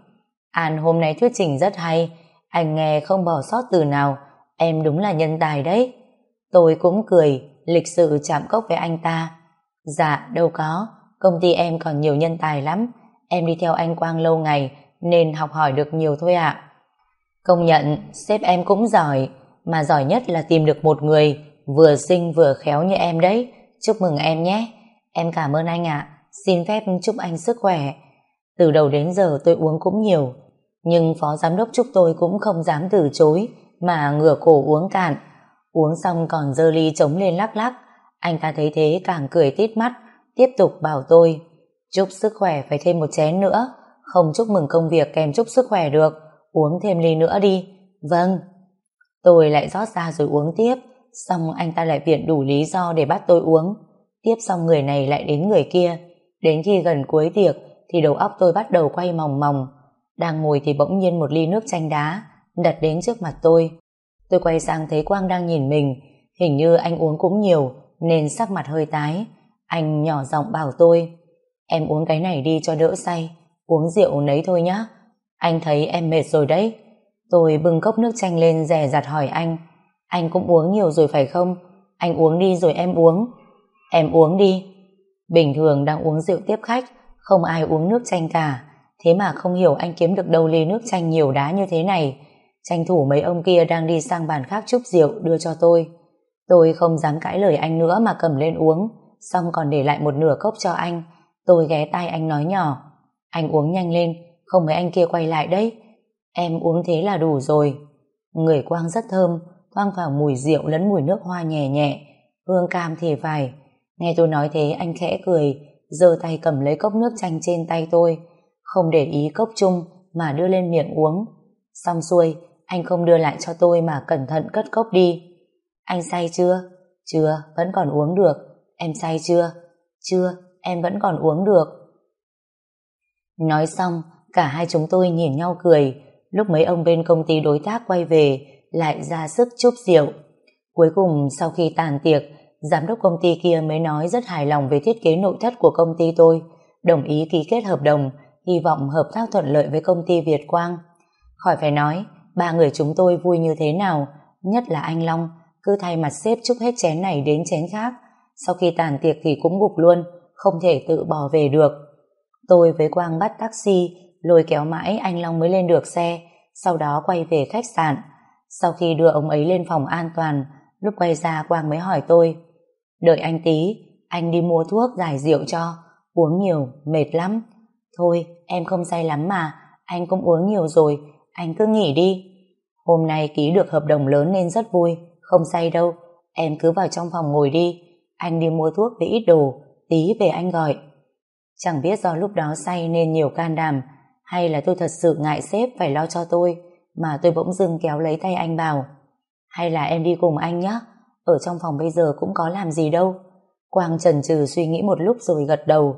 An hôm nay thuyết trình rất hay, anh nghe không bỏ sót từ nào, em đúng là nhân tài đấy. Tôi cũng cười, lịch sự chạm cốc với anh ta. Dạ, đâu có, công ty em còn nhiều nhân tài lắm, em đi theo anh Quang lâu ngày nên học hỏi được nhiều thôi ạ. Công nhận, sếp em cũng giỏi, mà giỏi nhất là tìm được một người vừa xinh vừa khéo như em đấy. Chúc mừng em nhé. Em cảm ơn anh ạ. Xin phép chúc anh sức khỏe. Từ đầu đến giờ tôi uống cũng nhiều, nhưng phó giám đốc chúc tôi cũng không dám từ chối, mà ngửa cổ uống cạn. Uống xong còn dơ ly trống lên lắc lắc. Anh ta thấy thế càng cười tít mắt, tiếp tục bảo tôi. Chúc sức khỏe phải thêm một chén nữa, không chúc mừng công việc kèm chúc sức khỏe được, uống thêm ly nữa đi. Vâng. Tôi lại rót ra rồi uống tiếp, xong anh ta lại viện đủ lý do để bắt tôi uống. Tiếp xong người này lại đến người kia. Đến khi gần cuối tiệc thì đầu óc tôi bắt đầu quay mòng mòng. Đang ngồi thì bỗng nhiên một ly nước chanh đá đặt đến trước mặt tôi. Tôi quay sang thấy Quang đang nhìn mình. Hình như anh uống cũng nhiều, nên sắc mặt hơi tái. Anh nhỏ giọng bảo tôi, Em uống cái này đi cho đỡ say, Uống rượu nấy thôi nhá Anh thấy em mệt rồi đấy Tôi bưng cốc nước chanh lên rè rặt hỏi anh Anh cũng uống nhiều rồi phải không Anh uống đi rồi em uống Em uống đi Bình thường đang uống rượu tiếp khách, Không ai uống nước chanh cả Thế mà không hiểu anh kiếm được đâu ly nước chanh nhiều đá như thế này. Tranh thủ mấy ông kia đang đi sang bàn khác chúc rượu, đưa cho tôi. Tôi không dám cãi lời anh nữa mà cầm lên uống. Xong còn để lại một nửa cốc cho anh. Tôi ghé tai anh nói nhỏ. Anh uống nhanh lên, Không mấy anh kia quay lại đấy. Em uống thế là đủ rồi. Người quang rất thơm, Thoang vào mùi rượu lẫn mùi nước hoa nhẹ nhẹ, Hương cam thì phải. Nghe tôi nói thế, anh khẽ cười, giơ tay cầm lấy cốc nước chanh trên tay tôi. Không để ý cốc chung Mà đưa lên miệng uống Xong xuôi Anh không đưa lại cho tôi mà cẩn thận cất cốc đi Anh say chưa? Chưa, vẫn còn uống được Em say chưa? Chưa, em vẫn còn uống được. Nói xong, cả hai chúng tôi nhìn nhau cười, lúc mấy ông bên công ty đối tác quay về, lại ra sức chúc rượu. Cuối cùng, sau khi tàn tiệc, giám đốc công ty kia mới nói rất hài lòng về thiết kế nội thất của công ty tôi, đồng ý ký kết hợp đồng, hy vọng hợp tác thuận lợi với công ty Việt Quang. Khỏi phải nói, ba người chúng tôi vui như thế nào, nhất là anh Long, cứ thay mặt xếp chúc hết chén này đến chén khác, sau khi tàn tiệc thì cũng gục luôn, không thể tự bỏ về được. Tôi với Quang bắt taxi, lôi kéo mãi anh Long mới lên được xe, sau đó quay về khách sạn. Sau khi đưa ông ấy lên phòng an toàn, lúc quay ra Quang mới hỏi tôi, đợi anh tí, anh đi mua thuốc giải rượu cho, uống nhiều, mệt lắm. Thôi, em không say lắm mà, anh cũng uống nhiều rồi, anh cứ nghỉ đi. Hôm nay ký được hợp đồng lớn nên rất vui, không say đâu, em cứ vào trong phòng ngồi đi, anh đi mua thuốc với ít đồ, tí về anh gọi. Chẳng biết do lúc đó say nên nhiều can đảm, hay là tôi thật sự ngại sếp phải lo cho tôi, mà tôi bỗng dưng kéo lấy tay anh bảo. Hay là em đi cùng anh nhé, ở trong phòng bây giờ cũng có làm gì đâu. Quang trần trừ suy nghĩ một lúc rồi gật đầu.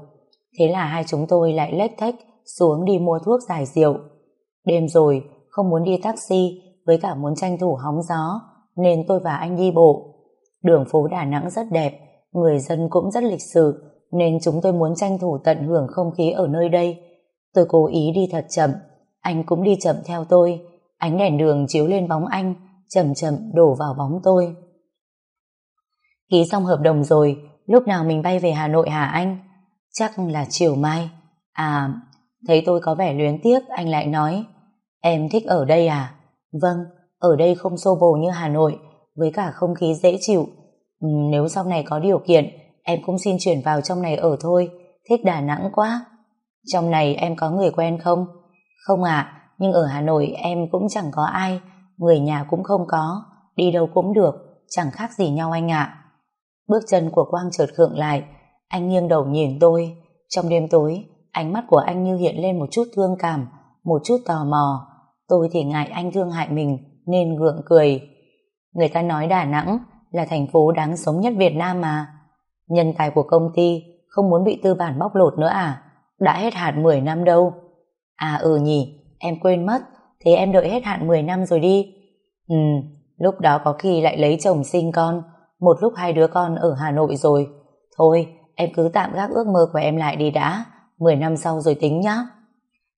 Thế là hai chúng tôi lại lách thách xuống đi mua thuốc giải rượu. Đêm rồi, không muốn đi taxi, với cả muốn tranh thủ hóng gió, nên tôi và anh đi bộ. Đường phố Đà Nẵng rất đẹp, người dân cũng rất lịch sự, nên chúng tôi muốn tranh thủ tận hưởng không khí ở nơi đây. Tôi cố ý đi thật chậm, anh cũng đi chậm theo tôi, ánh đèn đường chiếu lên bóng anh, chậm chậm đổ vào bóng tôi. Ký xong hợp đồng rồi, lúc nào mình bay về Hà Nội hả anh? Chắc là chiều mai. À, Thấy tôi có vẻ luyến tiếc, anh lại nói, em thích ở đây à? Vâng, ở đây không xô bồ như Hà Nội, với cả không khí dễ chịu. Ừ, nếu sau này có điều kiện, em cũng xin chuyển vào trong này ở thôi, thích Đà Nẵng quá. Trong này em có người quen không? Không ạ, nhưng ở Hà Nội em cũng chẳng có ai, người nhà cũng không có, đi đâu cũng được, chẳng khác gì nhau anh ạ. Bước chân của Quang chợt khựng lại, anh nghiêng đầu nhìn tôi. Trong đêm tối, ánh mắt của anh như hiện lên một chút thương cảm, một chút tò mò. Tôi thì ngại anh thương hại mình, nên gượng cười. Người ta nói Đà Nẵng là thành phố đáng sống nhất Việt Nam mà. Nhân tài của công ty không muốn bị tư bản bóc lột nữa à? Đã hết hạn 10 năm đâu. À ừ nhỉ, em quên mất, thế em đợi hết hạn 10 năm rồi đi. Ừ, lúc đó có khi lại lấy chồng sinh con, một lúc hai đứa con ở Hà Nội rồi. Thôi, em cứ tạm gác ước mơ của em lại đi đã, 10 năm sau rồi tính nhá.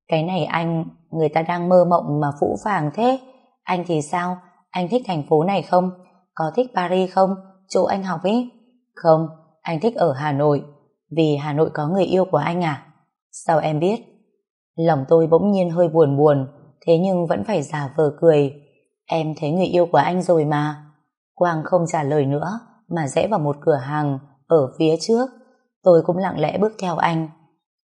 Cái này anh, người ta đang mơ mộng mà phũ phàng thế. Anh thì sao? Anh thích thành phố này không? Có thích Paris không? Chỗ anh học ý? Không, anh thích ở Hà Nội. Vì Hà Nội có người yêu của anh à? Sao em biết? Lòng tôi bỗng nhiên hơi buồn buồn, thế nhưng vẫn phải giả vờ cười. Em thấy người yêu của anh rồi mà. Quang không trả lời nữa, mà rẽ vào một cửa hàng ở phía trước. Tôi cũng lặng lẽ bước theo anh.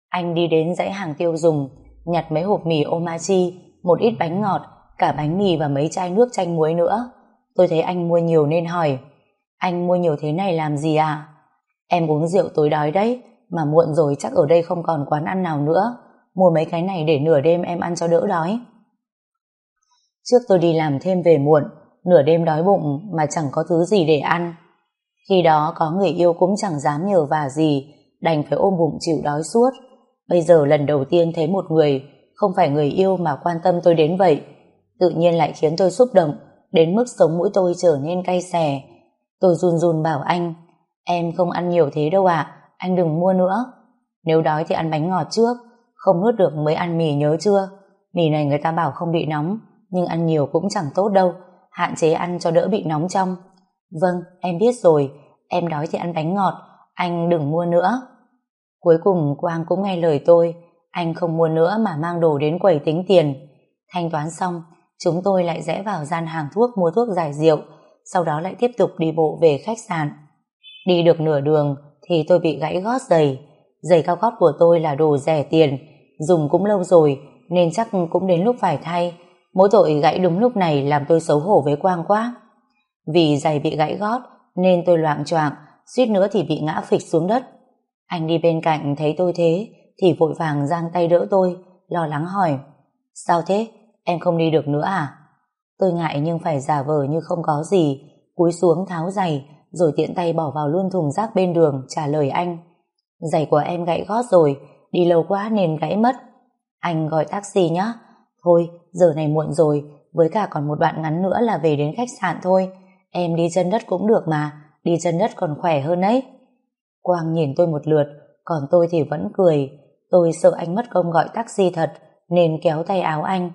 Anh đi đến dãy hàng tiêu dùng, nhặt mấy hộp mì omachi, một ít bánh ngọt, cả bánh mì và mấy chai nước chanh muối nữa. Tôi thấy anh mua nhiều nên hỏi, anh mua nhiều thế này làm gì à? Em uống rượu tối đói đấy, mà muộn rồi chắc ở đây không còn quán ăn nào nữa. Mua mấy cái này để nửa đêm em ăn cho đỡ đói. Trước tôi đi làm thêm về muộn, nửa đêm đói bụng mà chẳng có thứ gì để ăn. Khi đó có người yêu cũng chẳng dám nhờ vả gì, đành phải ôm bụng chịu đói suốt. Bây giờ lần đầu tiên thấy một người không phải người yêu mà quan tâm tôi đến vậy, tự nhiên lại khiến tôi xúc động, đến mức sống mũi tôi trở nên cay xè. Tôi run run bảo anh, em không ăn nhiều thế đâu ạ, anh đừng mua nữa. Nếu đói thì ăn bánh ngọt trước, không nuốt được mới ăn mì nhớ chưa? Mì này người ta bảo không bị nóng, nhưng ăn nhiều cũng chẳng tốt đâu, hạn chế ăn cho đỡ bị nóng trong. Vâng, em biết rồi, em đói thì ăn bánh ngọt, anh đừng mua nữa. Cuối cùng Quang cũng nghe lời tôi, anh không mua nữa mà mang đồ đến quầy tính tiền. Thanh toán xong, chúng tôi lại rẽ vào gian hàng thuốc mua thuốc giải rượu, sau đó lại tiếp tục đi bộ về khách sạn. Đi được nửa đường thì tôi bị gãy gót giày. Giày cao gót của tôi là đồ rẻ tiền, dùng cũng lâu rồi nên chắc cũng đến lúc phải thay. Mỗi tội gãy đúng lúc này làm tôi xấu hổ với Quang quá. Vì giày bị gãy gót nên tôi loạn choạng, suýt nữa thì bị ngã phịch xuống đất. Anh đi bên cạnh thấy tôi thế thì vội vàng giang tay đỡ tôi, lo lắng hỏi Sao thế? Em không đi được nữa à? Tôi ngại nhưng phải giả vờ như không có gì, cúi xuống tháo giày rồi tiện tay bỏ vào luôn thùng rác bên đường trả lời anh. Giày của em gãy gót rồi, đi lâu quá nên gãy mất. Anh gọi taxi nhé. Thôi, giờ này muộn rồi, với cả còn một đoạn ngắn nữa là về đến khách sạn thôi. Em đi chân đất cũng được mà, đi chân đất còn khỏe hơn ấy. Quang nhìn tôi một lượt, còn tôi thì vẫn cười. Tôi sợ anh mất công gọi taxi thật, nên kéo tay áo anh.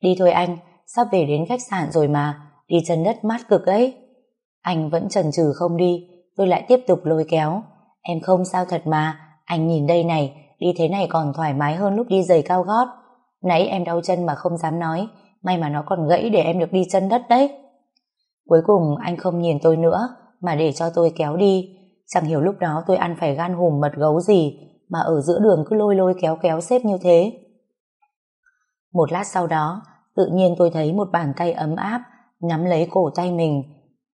Đi thôi anh, sắp về đến khách sạn rồi mà, đi chân đất mát cực ấy. Anh vẫn chần chừ không đi, tôi lại tiếp tục lôi kéo. Em không sao thật mà, anh nhìn đây này, đi thế này còn thoải mái hơn lúc đi giày cao gót. Nãy em đau chân mà không dám nói, may mà nó còn gãy để em được đi chân đất đấy. Cuối cùng anh không nhìn tôi nữa, mà để cho tôi kéo đi. Chẳng hiểu lúc đó tôi ăn phải gan hùm mật gấu gì, mà ở giữa đường cứ lôi lôi kéo kéo xếp như thế. Một lát sau đó, tự nhiên tôi thấy một bàn tay ấm áp nắm lấy cổ tay mình.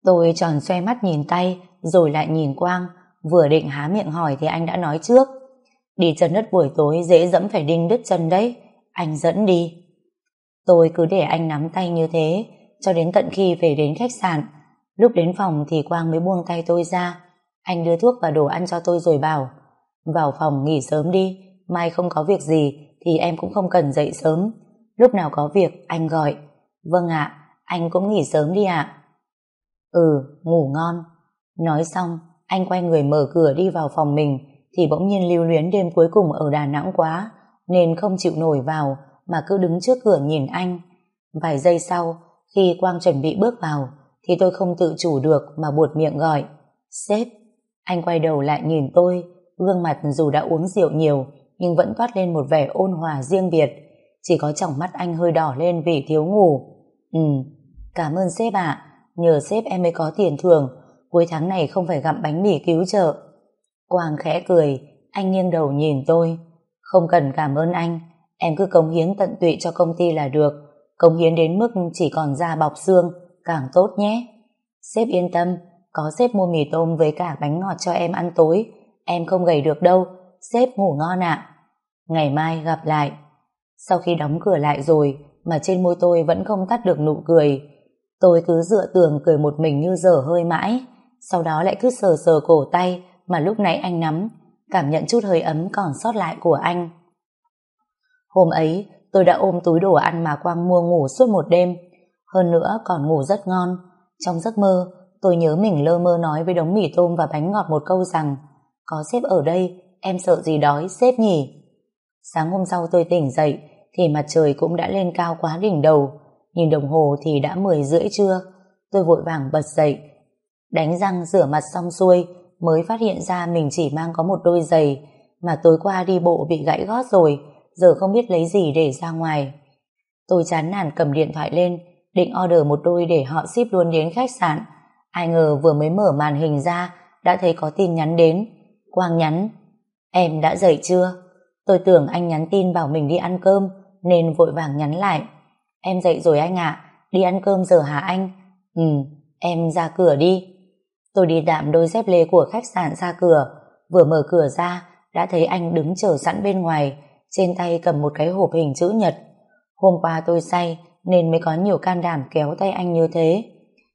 Tôi tròn xoe mắt nhìn tay, rồi lại nhìn Quang, vừa định há miệng hỏi thì anh đã nói trước. Đi chân đất buổi tối dễ dẫm phải đinh đứt chân đấy, anh dẫn đi. Tôi cứ để anh nắm tay như thế, cho đến tận khi về đến khách sạn. Lúc đến phòng thì Quang mới buông tay tôi ra. Anh đưa thuốc và đồ ăn cho tôi rồi bảo, vào phòng nghỉ sớm đi, mai không có việc gì thì em cũng không cần dậy sớm. Lúc nào có việc anh gọi. Vâng ạ, anh cũng nghỉ sớm đi ạ. Ừ, ngủ ngon. Nói xong, anh quay người mở cửa đi vào phòng mình thì bỗng nhiên lưu luyến đêm cuối cùng ở Đà Nẵng quá nên không chịu nổi vào mà cứ đứng trước cửa nhìn anh. Vài giây sau, khi Quang chuẩn bị bước vào thì tôi không tự chủ được mà buột miệng gọi. Sếp, anh quay đầu lại nhìn tôi, gương mặt dù đã uống rượu nhiều nhưng vẫn toát lên một vẻ ôn hòa riêng biệt. Chỉ có trong mắt anh hơi đỏ lên vì thiếu ngủ. Ừ, cảm ơn sếp ạ. Nhờ sếp em mới có tiền thưởng. Cuối tháng này không phải gặm bánh mì cứu trợ. Quang khẽ cười, anh nghiêng đầu nhìn tôi. Không cần cảm ơn anh, em cứ cống hiến tận tụy cho công ty là được. Cống hiến đến mức chỉ còn da bọc xương, càng tốt nhé. Sếp yên tâm, có sếp mua mì tôm với cả bánh ngọt cho em ăn tối. Em không gầy được đâu, sếp ngủ ngon ạ. Ngày mai gặp lại. Sau khi đóng cửa lại rồi, mà trên môi tôi vẫn không tắt được nụ cười. Tôi cứ dựa tường cười một mình như dở hơi mãi, sau đó lại cứ sờ sờ cổ tay mà lúc nãy anh nắm, cảm nhận chút hơi ấm còn sót lại của anh. Hôm ấy, tôi đã ôm túi đồ ăn mà Quang mua ngủ suốt một đêm, hơn nữa còn ngủ rất ngon. Trong giấc mơ, tôi nhớ mình lơ mơ nói với đống mì tôm và bánh ngọt một câu rằng có sếp ở đây, em sợ gì đói, sếp nhỉ? Sáng hôm sau tôi tỉnh dậy, thì mặt trời cũng đã lên cao quá đỉnh đầu. Nhìn đồng hồ thì đã 10 rưỡi trưa. Tôi vội vàng bật dậy, đánh răng rửa mặt xong xuôi, mới phát hiện ra mình chỉ mang có một đôi giày, mà tối qua đi bộ bị gãy gót rồi, giờ không biết lấy gì để ra ngoài. Tôi chán nản cầm điện thoại lên, định order một đôi để họ ship luôn đến khách sạn. Ai ngờ vừa mới mở màn hình ra, đã thấy có tin nhắn đến. Quang nhắn, em đã dậy chưa? Tôi tưởng anh nhắn tin bảo mình đi ăn cơm, nên vội vàng nhắn lại. Em dậy rồi anh ạ, đi ăn cơm giờ hả anh? Ừ, em ra cửa đi. Tôi đi đạm đôi dép lê của khách sạn ra cửa, vừa mở cửa ra, đã thấy anh đứng chờ sẵn bên ngoài, trên tay cầm một cái hộp hình chữ nhật. Hôm qua tôi say, nên mới có nhiều can đảm kéo tay anh như thế.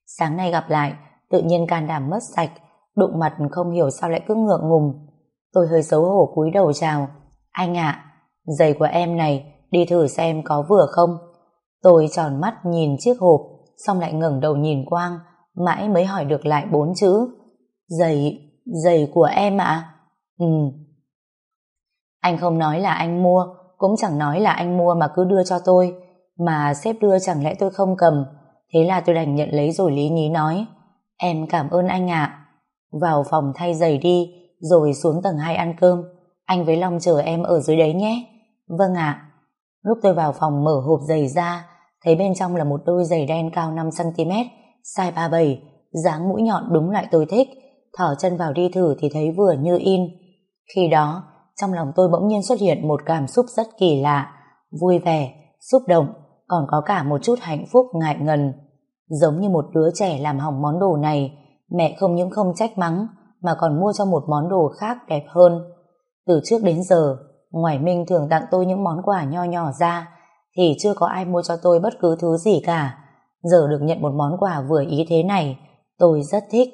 Sáng nay gặp lại, tự nhiên can đảm mất sạch, đụng mặt không hiểu sao lại cứ ngượng ngùng. Tôi hơi xấu hổ cúi đầu chào. Anh ạ, giày của em này, đi thử xem có vừa không. Tôi tròn mắt nhìn chiếc hộp, xong lại ngẩng đầu nhìn Quang, mãi mới hỏi được lại bốn chữ. Giày, giày của em ạ? Ừ. Anh không nói là anh mua, cũng chẳng nói là anh mua mà cứ đưa cho tôi, mà sếp đưa chẳng lẽ tôi không cầm. Thế là tôi đành nhận lấy rồi lý nhí nói, em cảm ơn anh ạ. Vào phòng thay giày đi, rồi xuống tầng 2 ăn cơm. Anh với Long chờ em ở dưới đấy nhé. Vâng ạ. Lúc tôi vào phòng mở hộp giày ra, thấy bên trong là một đôi giày đen cao 5cm, size 37, dáng mũi nhọn đúng lại tôi thích. Thỏ chân vào đi thử thì thấy vừa như in. Khi đó, trong lòng tôi bỗng nhiên xuất hiện một cảm xúc rất kỳ lạ, vui vẻ, xúc động, còn có cả một chút hạnh phúc ngại ngần. Giống như một đứa trẻ làm hỏng món đồ này, mẹ không những không trách mắng, mà còn mua cho một món đồ khác đẹp hơn. Từ trước đến giờ, ngoài Minh thường tặng tôi những món quà nho nhỏ ra, thì chưa có ai mua cho tôi bất cứ thứ gì cả. Giờ được nhận một món quà vừa ý thế này, tôi rất thích.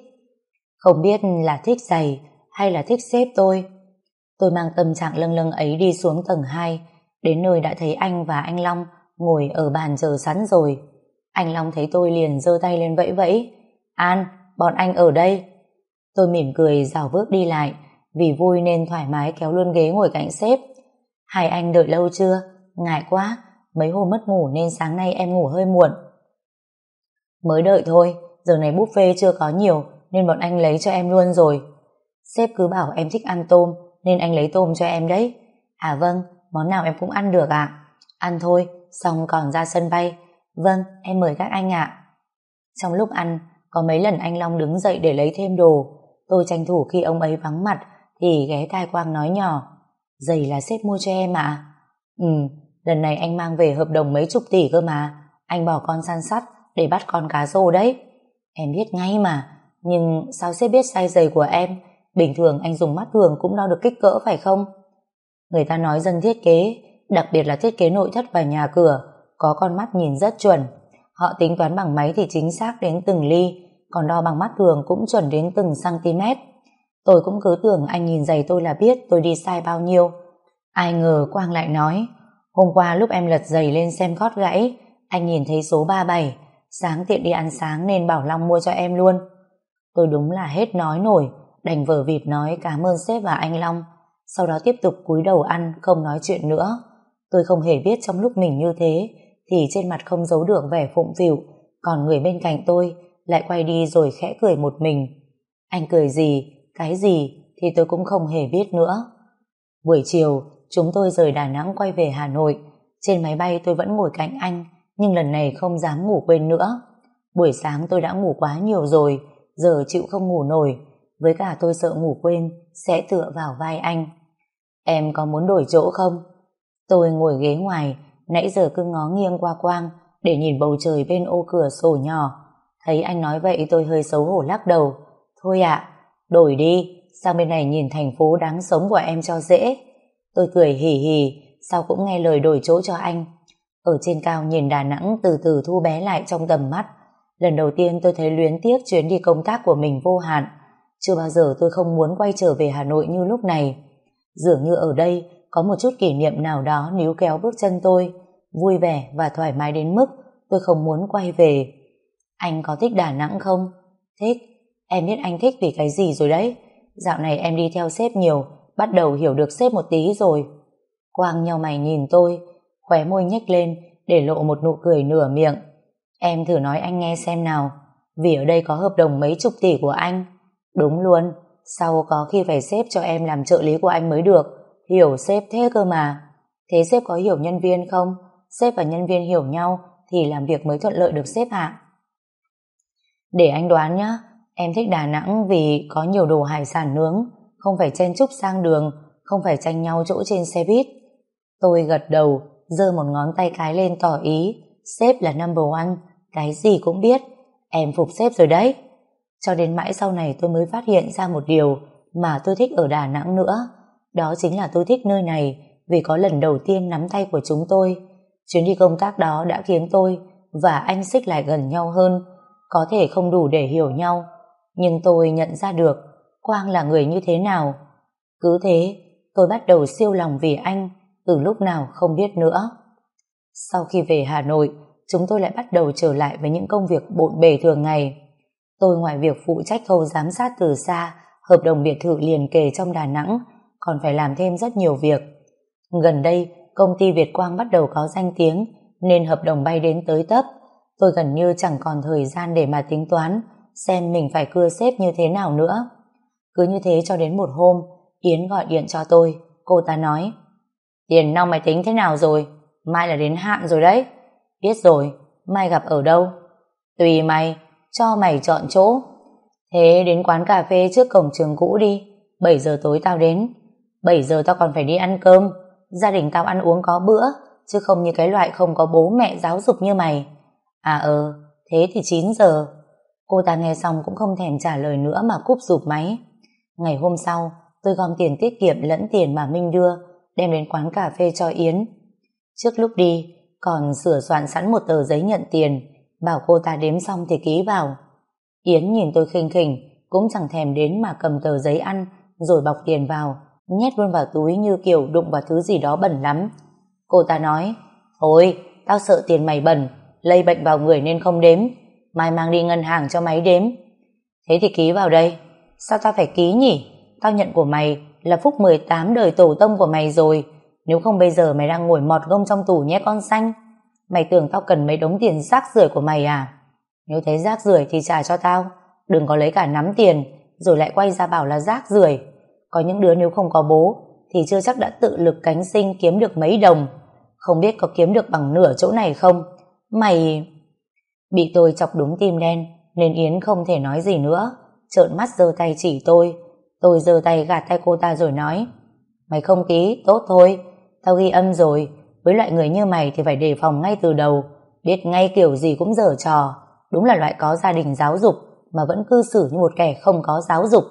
Không biết là thích giày hay là thích xếp tôi. Tôi mang tâm trạng lâng lâng ấy đi xuống tầng 2, đến nơi đã thấy anh và anh Long ngồi ở bàn chờ sẵn rồi. Anh Long thấy tôi liền giơ tay lên vẫy vẫy. An, bọn anh ở đây. Tôi mỉm cười rào bước đi lại, vì vui nên thoải mái kéo luôn ghế ngồi cạnh sếp. Hai anh đợi lâu chưa? Ngại quá, mấy hôm mất ngủ nên sáng nay em ngủ hơi muộn. Mới đợi thôi, giờ này buffet chưa có nhiều nên bọn anh lấy cho em luôn rồi. Sếp cứ bảo em thích ăn tôm nên anh lấy tôm cho em đấy. À vâng, món nào em cũng ăn được ạ. Ăn thôi, xong còn ra sân bay. Vâng, em mời các anh ạ. Trong lúc ăn, có mấy lần anh Long đứng dậy để lấy thêm đồ. Tôi tranh thủ khi ông ấy vắng mặt thì ghé tai Quang nói nhỏ. Giày là sếp mua cho em ạ. Ừ, lần này anh mang về hợp đồng mấy chục tỷ cơ mà. Anh bỏ con săn sắt để bắt con cá rô đấy. Em biết ngay mà, nhưng sao sếp biết size giày của em? Bình thường anh dùng mắt thường cũng đo được kích cỡ phải không? Người ta nói dân thiết kế, đặc biệt là thiết kế nội thất và nhà cửa, có con mắt nhìn rất chuẩn. Họ tính toán bằng máy thì chính xác đến từng ly, còn đo bằng mắt thường cũng chuẩn đến từng cm. Tôi cũng cứ tưởng anh nhìn giày tôi là biết tôi đi sai bao nhiêu. Ai ngờ Quang lại nói, hôm qua lúc em lật giày lên xem gót gãy, anh nhìn thấy số 37, sáng tiện đi ăn sáng nên bảo Long mua cho em luôn. Tôi đúng là hết nói nổi, đành vờ vịt nói cảm ơn sếp và anh Long, sau đó tiếp tục cúi đầu ăn, không nói chuyện nữa. Tôi không hề biết trong lúc mình như thế, thì trên mặt không giấu được vẻ phụng phịu, còn người bên cạnh tôi lại quay đi rồi khẽ cười một mình. Anh cười gì, cái gì thì tôi cũng không hề biết nữa. Buổi chiều, chúng tôi rời Đà Nẵng quay về Hà Nội. Trên máy bay tôi vẫn ngồi cạnh anh, nhưng lần này không dám ngủ quên nữa. Buổi sáng tôi đã ngủ quá nhiều rồi, giờ chịu không ngủ nổi. Với cả tôi sợ ngủ quên, sẽ tựa vào vai anh. Em có muốn đổi chỗ không? Tôi ngồi ghế ngoài, nãy giờ cứ ngó nghiêng qua quang, để nhìn bầu trời bên ô cửa sổ nhỏ. Thấy anh nói vậy tôi hơi xấu hổ lắc đầu. Thôi ạ, đổi đi, sang bên này nhìn thành phố đáng sống của em cho dễ. Tôi cười hì hì, sao cũng nghe lời đổi chỗ cho anh. Ở trên cao nhìn Đà Nẵng từ từ thu bé lại trong tầm mắt. Lần đầu tiên tôi thấy luyến tiếc chuyến đi công tác của mình vô hạn. Chưa bao giờ tôi không muốn quay trở về Hà Nội như lúc này. Dường như ở đây có một chút kỷ niệm nào đó níu kéo bước chân tôi, vui vẻ và thoải mái đến mức tôi không muốn quay về. Anh có thích Đà Nẵng không? Thích. Em biết anh thích vì cái gì rồi đấy. Dạo này em đi theo sếp nhiều, bắt đầu hiểu được sếp một tí rồi. Quang nhau mày nhìn tôi, khóe môi nhếch lên để lộ một nụ cười nửa miệng. Em thử nói anh nghe xem nào, vì ở đây có hợp đồng mấy chục tỷ của anh. Đúng luôn, sau có khi phải xếp cho em làm trợ lý của anh mới được, hiểu xếp thế cơ mà. Thế xếp có hiểu nhân viên không? xếp và nhân viên hiểu nhau thì làm việc mới thuận lợi được xếp hạ. Để anh đoán nhá, em thích Đà Nẵng vì có nhiều đồ hải sản nướng, không phải chen chúc sang đường, không phải tranh nhau chỗ trên xe buýt. Tôi gật đầu, giơ một ngón tay cái lên tỏ ý, sếp là number one, cái gì cũng biết, em phục sếp rồi đấy. Cho đến mãi sau này tôi mới phát hiện ra một điều mà tôi thích ở Đà Nẵng nữa, đó chính là tôi thích nơi này vì có lần đầu tiên nắm tay của chúng tôi. Chuyến đi công tác đó đã khiến tôi và anh xích lại gần nhau hơn, có thể không đủ để hiểu nhau, nhưng tôi nhận ra được Quang là người như thế nào. Cứ thế, tôi bắt đầu siêu lòng vì anh, từ lúc nào không biết nữa. Sau khi về Hà Nội, chúng tôi lại bắt đầu trở lại với những công việc bộn bề thường ngày. Tôi ngoài việc phụ trách khâu giám sát từ xa, hợp đồng biệt thự liền kề trong Đà Nẵng, còn phải làm thêm rất nhiều việc. Gần đây, công ty Việt Quang bắt đầu có danh tiếng, nên hợp đồng bay đến tới tấp. Tôi gần như chẳng còn thời gian để mà tính toán, xem mình phải cưa xếp như thế nào nữa. Cứ như thế cho đến một hôm, Yến gọi điện cho tôi, cô ta nói, tiền nong mày tính thế nào rồi? Mai là đến hạn rồi đấy. Biết rồi, mai gặp ở đâu? Tùy mày, cho mày chọn chỗ. Thế đến quán cà phê trước cổng trường cũ đi, 7 giờ tối tao đến. 7 giờ tao còn phải đi ăn cơm, gia đình tao ăn uống có bữa, chứ không như cái loại không có bố mẹ giáo dục như mày. À ờ, thế thì 9 giờ. Cô ta nghe xong cũng không thèm trả lời nữa mà cúp rụp máy. Ngày hôm sau, tôi gom tiền tiết kiệm lẫn tiền mà Minh đưa, đem đến quán cà phê cho Yến. Trước lúc đi, còn sửa soạn sẵn một tờ giấy nhận tiền, bảo cô ta đếm xong thì ký vào. Yến nhìn tôi khinh khỉnh, cũng chẳng thèm đến mà cầm tờ giấy ăn, rồi bọc tiền vào, nhét luôn vào túi như kiểu đụng vào thứ gì đó bẩn lắm. Cô ta nói, thôi, tao sợ tiền mày bẩn, lây bệnh vào người nên không đếm, mai mang đi ngân hàng cho máy đếm. Thế thì ký vào đây. Sao tao phải ký nhỉ? Tao nhận của mày là phúc 18 đời tổ tông của mày rồi. Nếu không bây giờ mày đang ngồi mọt gông trong tù nhé con xanh. Mày tưởng tao cần mấy đống tiền rác rưởi của mày à? Nếu thấy rác rưởi thì trả cho tao. Đừng có lấy cả nắm tiền rồi lại quay ra bảo là rác rưởi. Có những đứa nếu không có bố thì chưa chắc đã tự lực cánh sinh kiếm được mấy đồng. Không biết có kiếm được bằng nửa chỗ này không? Mày... Bị tôi chọc đúng tim đen nên Yến không thể nói gì nữa trợn mắt giơ tay chỉ tôi tôi giơ tay gạt tay cô ta rồi nói mày không ký, tốt thôi tao ghi âm rồi với loại người như mày thì phải đề phòng ngay từ đầu. Biết ngay kiểu gì cũng dở trò. Đúng là loại có gia đình giáo dục mà vẫn cư xử như một kẻ không có giáo dục.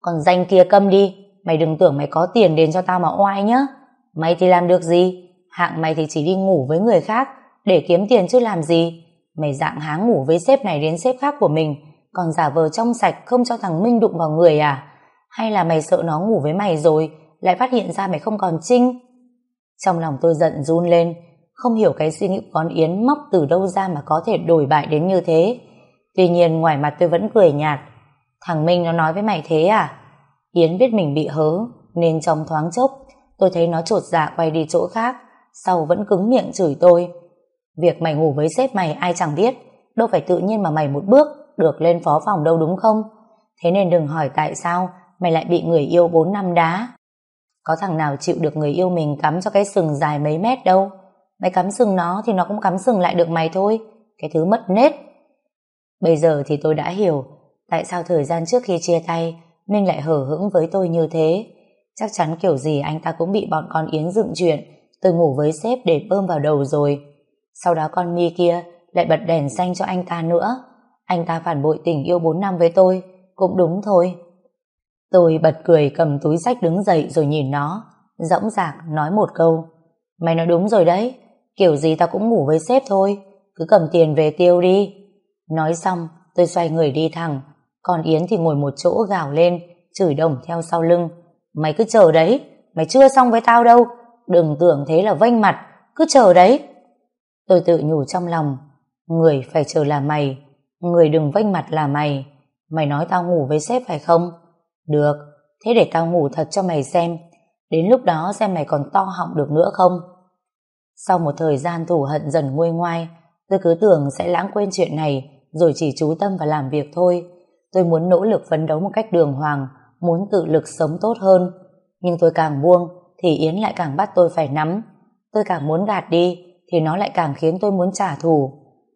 Còn danh kia câm đi. Mày đừng tưởng mày có tiền đến cho tao mà oai nhá. Mày thì làm được gì? Hạng mày thì chỉ đi ngủ với người khác. Để kiếm tiền chứ làm gì? Mày dạng háng ngủ với sếp này đến sếp khác của mình. Còn giả vờ trong sạch không cho thằng Minh đụng vào người à? Hay là mày sợ nó ngủ với mày rồi, lại phát hiện ra mày không còn Trinh? Trong lòng tôi giận run lên, không hiểu cái suy nghĩ con Yến móc từ đâu ra mà có thể đổi bại đến như thế. Tuy nhiên ngoài mặt tôi vẫn cười nhạt. Thằng Minh nó nói với mày thế à? Yến biết mình bị hớ, nên trong thoáng chốc, tôi thấy nó trột dạ quay đi chỗ khác, sau vẫn cứng miệng chửi tôi. Việc mày ngủ với sếp mày ai chẳng biết, đâu phải tự nhiên mà mày một bước được lên phó phòng đâu đúng không? Thế nên đừng hỏi tại sao mày lại bị người yêu 4 năm đá. Có thằng nào chịu được người yêu mình cắm cho cái sừng dài mấy mét đâu. Mày cắm sừng nó thì nó cũng cắm sừng lại được mày thôi. Cái thứ mất nết. Bây giờ thì tôi đã hiểu tại sao thời gian trước khi chia tay Minh lại hở hững với tôi như thế. Chắc chắn kiểu gì anh ta cũng bị bọn con Yến dựng chuyện từ ngủ với sếp để bơm vào đầu rồi. Sau đó con mi kia lại bật đèn xanh cho anh ta nữa. Anh ta phản bội tình yêu 4 năm với tôi, cũng đúng thôi. Tôi bật cười cầm túi sách đứng dậy rồi nhìn nó, dõng dạc nói một câu. Mày nói đúng rồi đấy, kiểu gì tao cũng ngủ với sếp thôi, cứ cầm tiền về tiêu đi. Nói xong, tôi xoay người đi thẳng, còn Yến thì ngồi một chỗ gào lên, chửi đồng theo sau lưng. Mày cứ chờ đấy, mày chưa xong với tao đâu, đừng tưởng thế là vênh mặt, cứ chờ đấy. Tôi tự nhủ trong lòng, người phải chờ là mày, người đừng vênh mặt là mày. Mày nói tao ngủ với sếp phải không? Được, thế để tao ngủ thật cho mày xem, đến lúc đó xem mày còn to họng được nữa không? Sau một thời gian thủ hận dần nguôi ngoai, tôi cứ tưởng sẽ lãng quên chuyện này, rồi chỉ chú tâm và làm việc thôi. Tôi muốn nỗ lực phấn đấu một cách đường hoàng, muốn tự lực sống tốt hơn. Nhưng tôi càng buông, thì Yến lại càng bắt tôi phải nắm. Tôi càng muốn gạt đi, thì nó lại càng khiến tôi muốn trả thù.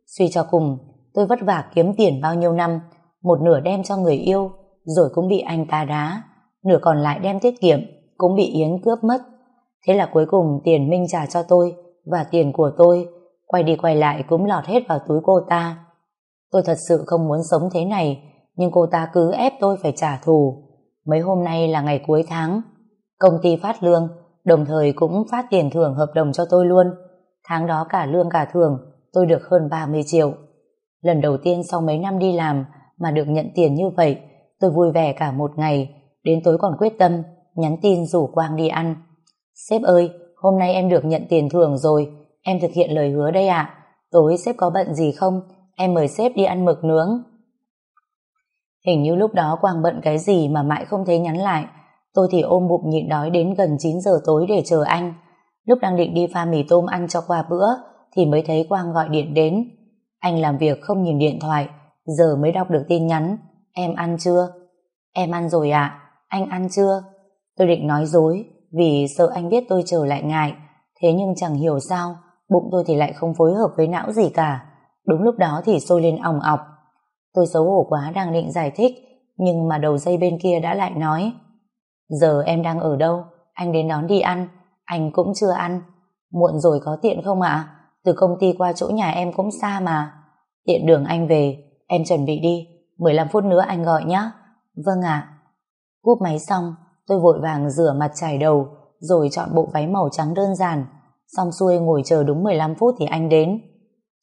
Suy cho cùng, tôi vất vả kiếm tiền bao nhiêu năm, một nửa đem cho người yêu, rồi cũng bị anh ta đá, nửa còn lại đem tiết kiệm, cũng bị Yến cướp mất. Thế là cuối cùng tiền Minh trả cho tôi, và tiền của tôi, quay đi quay lại cũng lọt hết vào túi cô ta. Tôi thật sự không muốn sống thế này, nhưng cô ta cứ ép tôi phải trả thù. Mấy hôm nay là ngày cuối tháng, công ty phát lương, đồng thời cũng phát tiền thưởng hợp đồng cho tôi luôn. Tháng đó cả lương cả thưởng, tôi được hơn 30 triệu. Lần đầu tiên sau mấy năm đi làm mà được nhận tiền như vậy, tôi vui vẻ cả một ngày, đến tối còn quyết tâm, nhắn tin rủ Quang đi ăn. Sếp ơi, hôm nay em được nhận tiền thưởng rồi, em thực hiện lời hứa đây ạ. Tối sếp có bận gì không? Em mời sếp đi ăn mực nướng. Hình như lúc đó Quang bận cái gì mà mãi không thấy nhắn lại. Tôi thì ôm bụng nhịn đói đến gần 9 giờ tối để chờ anh. Lúc đang định đi pha mì tôm ăn cho qua bữa thì mới thấy Quang gọi điện đến. Anh làm việc không nhìn điện thoại, giờ mới đọc được tin nhắn. Em ăn chưa? Em ăn rồi ạ. Anh ăn chưa? Tôi định nói dối vì sợ anh biết tôi trở lại ngại. Thế nhưng chẳng hiểu sao, bụng tôi thì lại không phối hợp với não gì cả. Đúng lúc đó thì sôi lên ỏng ọc. Tôi xấu hổ quá đang định giải thích, nhưng mà đầu dây bên kia đã lại nói. Giờ em đang ở đâu? Anh đến đón đi ăn. Anh cũng chưa ăn. Muộn rồi có tiện không ạ? Từ công ty qua chỗ nhà em cũng xa mà. Tiện đường anh về, em chuẩn bị đi. 15 phút nữa anh gọi nhé. Vâng ạ. Cúp máy xong, tôi vội vàng rửa mặt chải đầu, rồi chọn bộ váy màu trắng đơn giản. Xong xuôi ngồi chờ đúng 15 phút thì anh đến.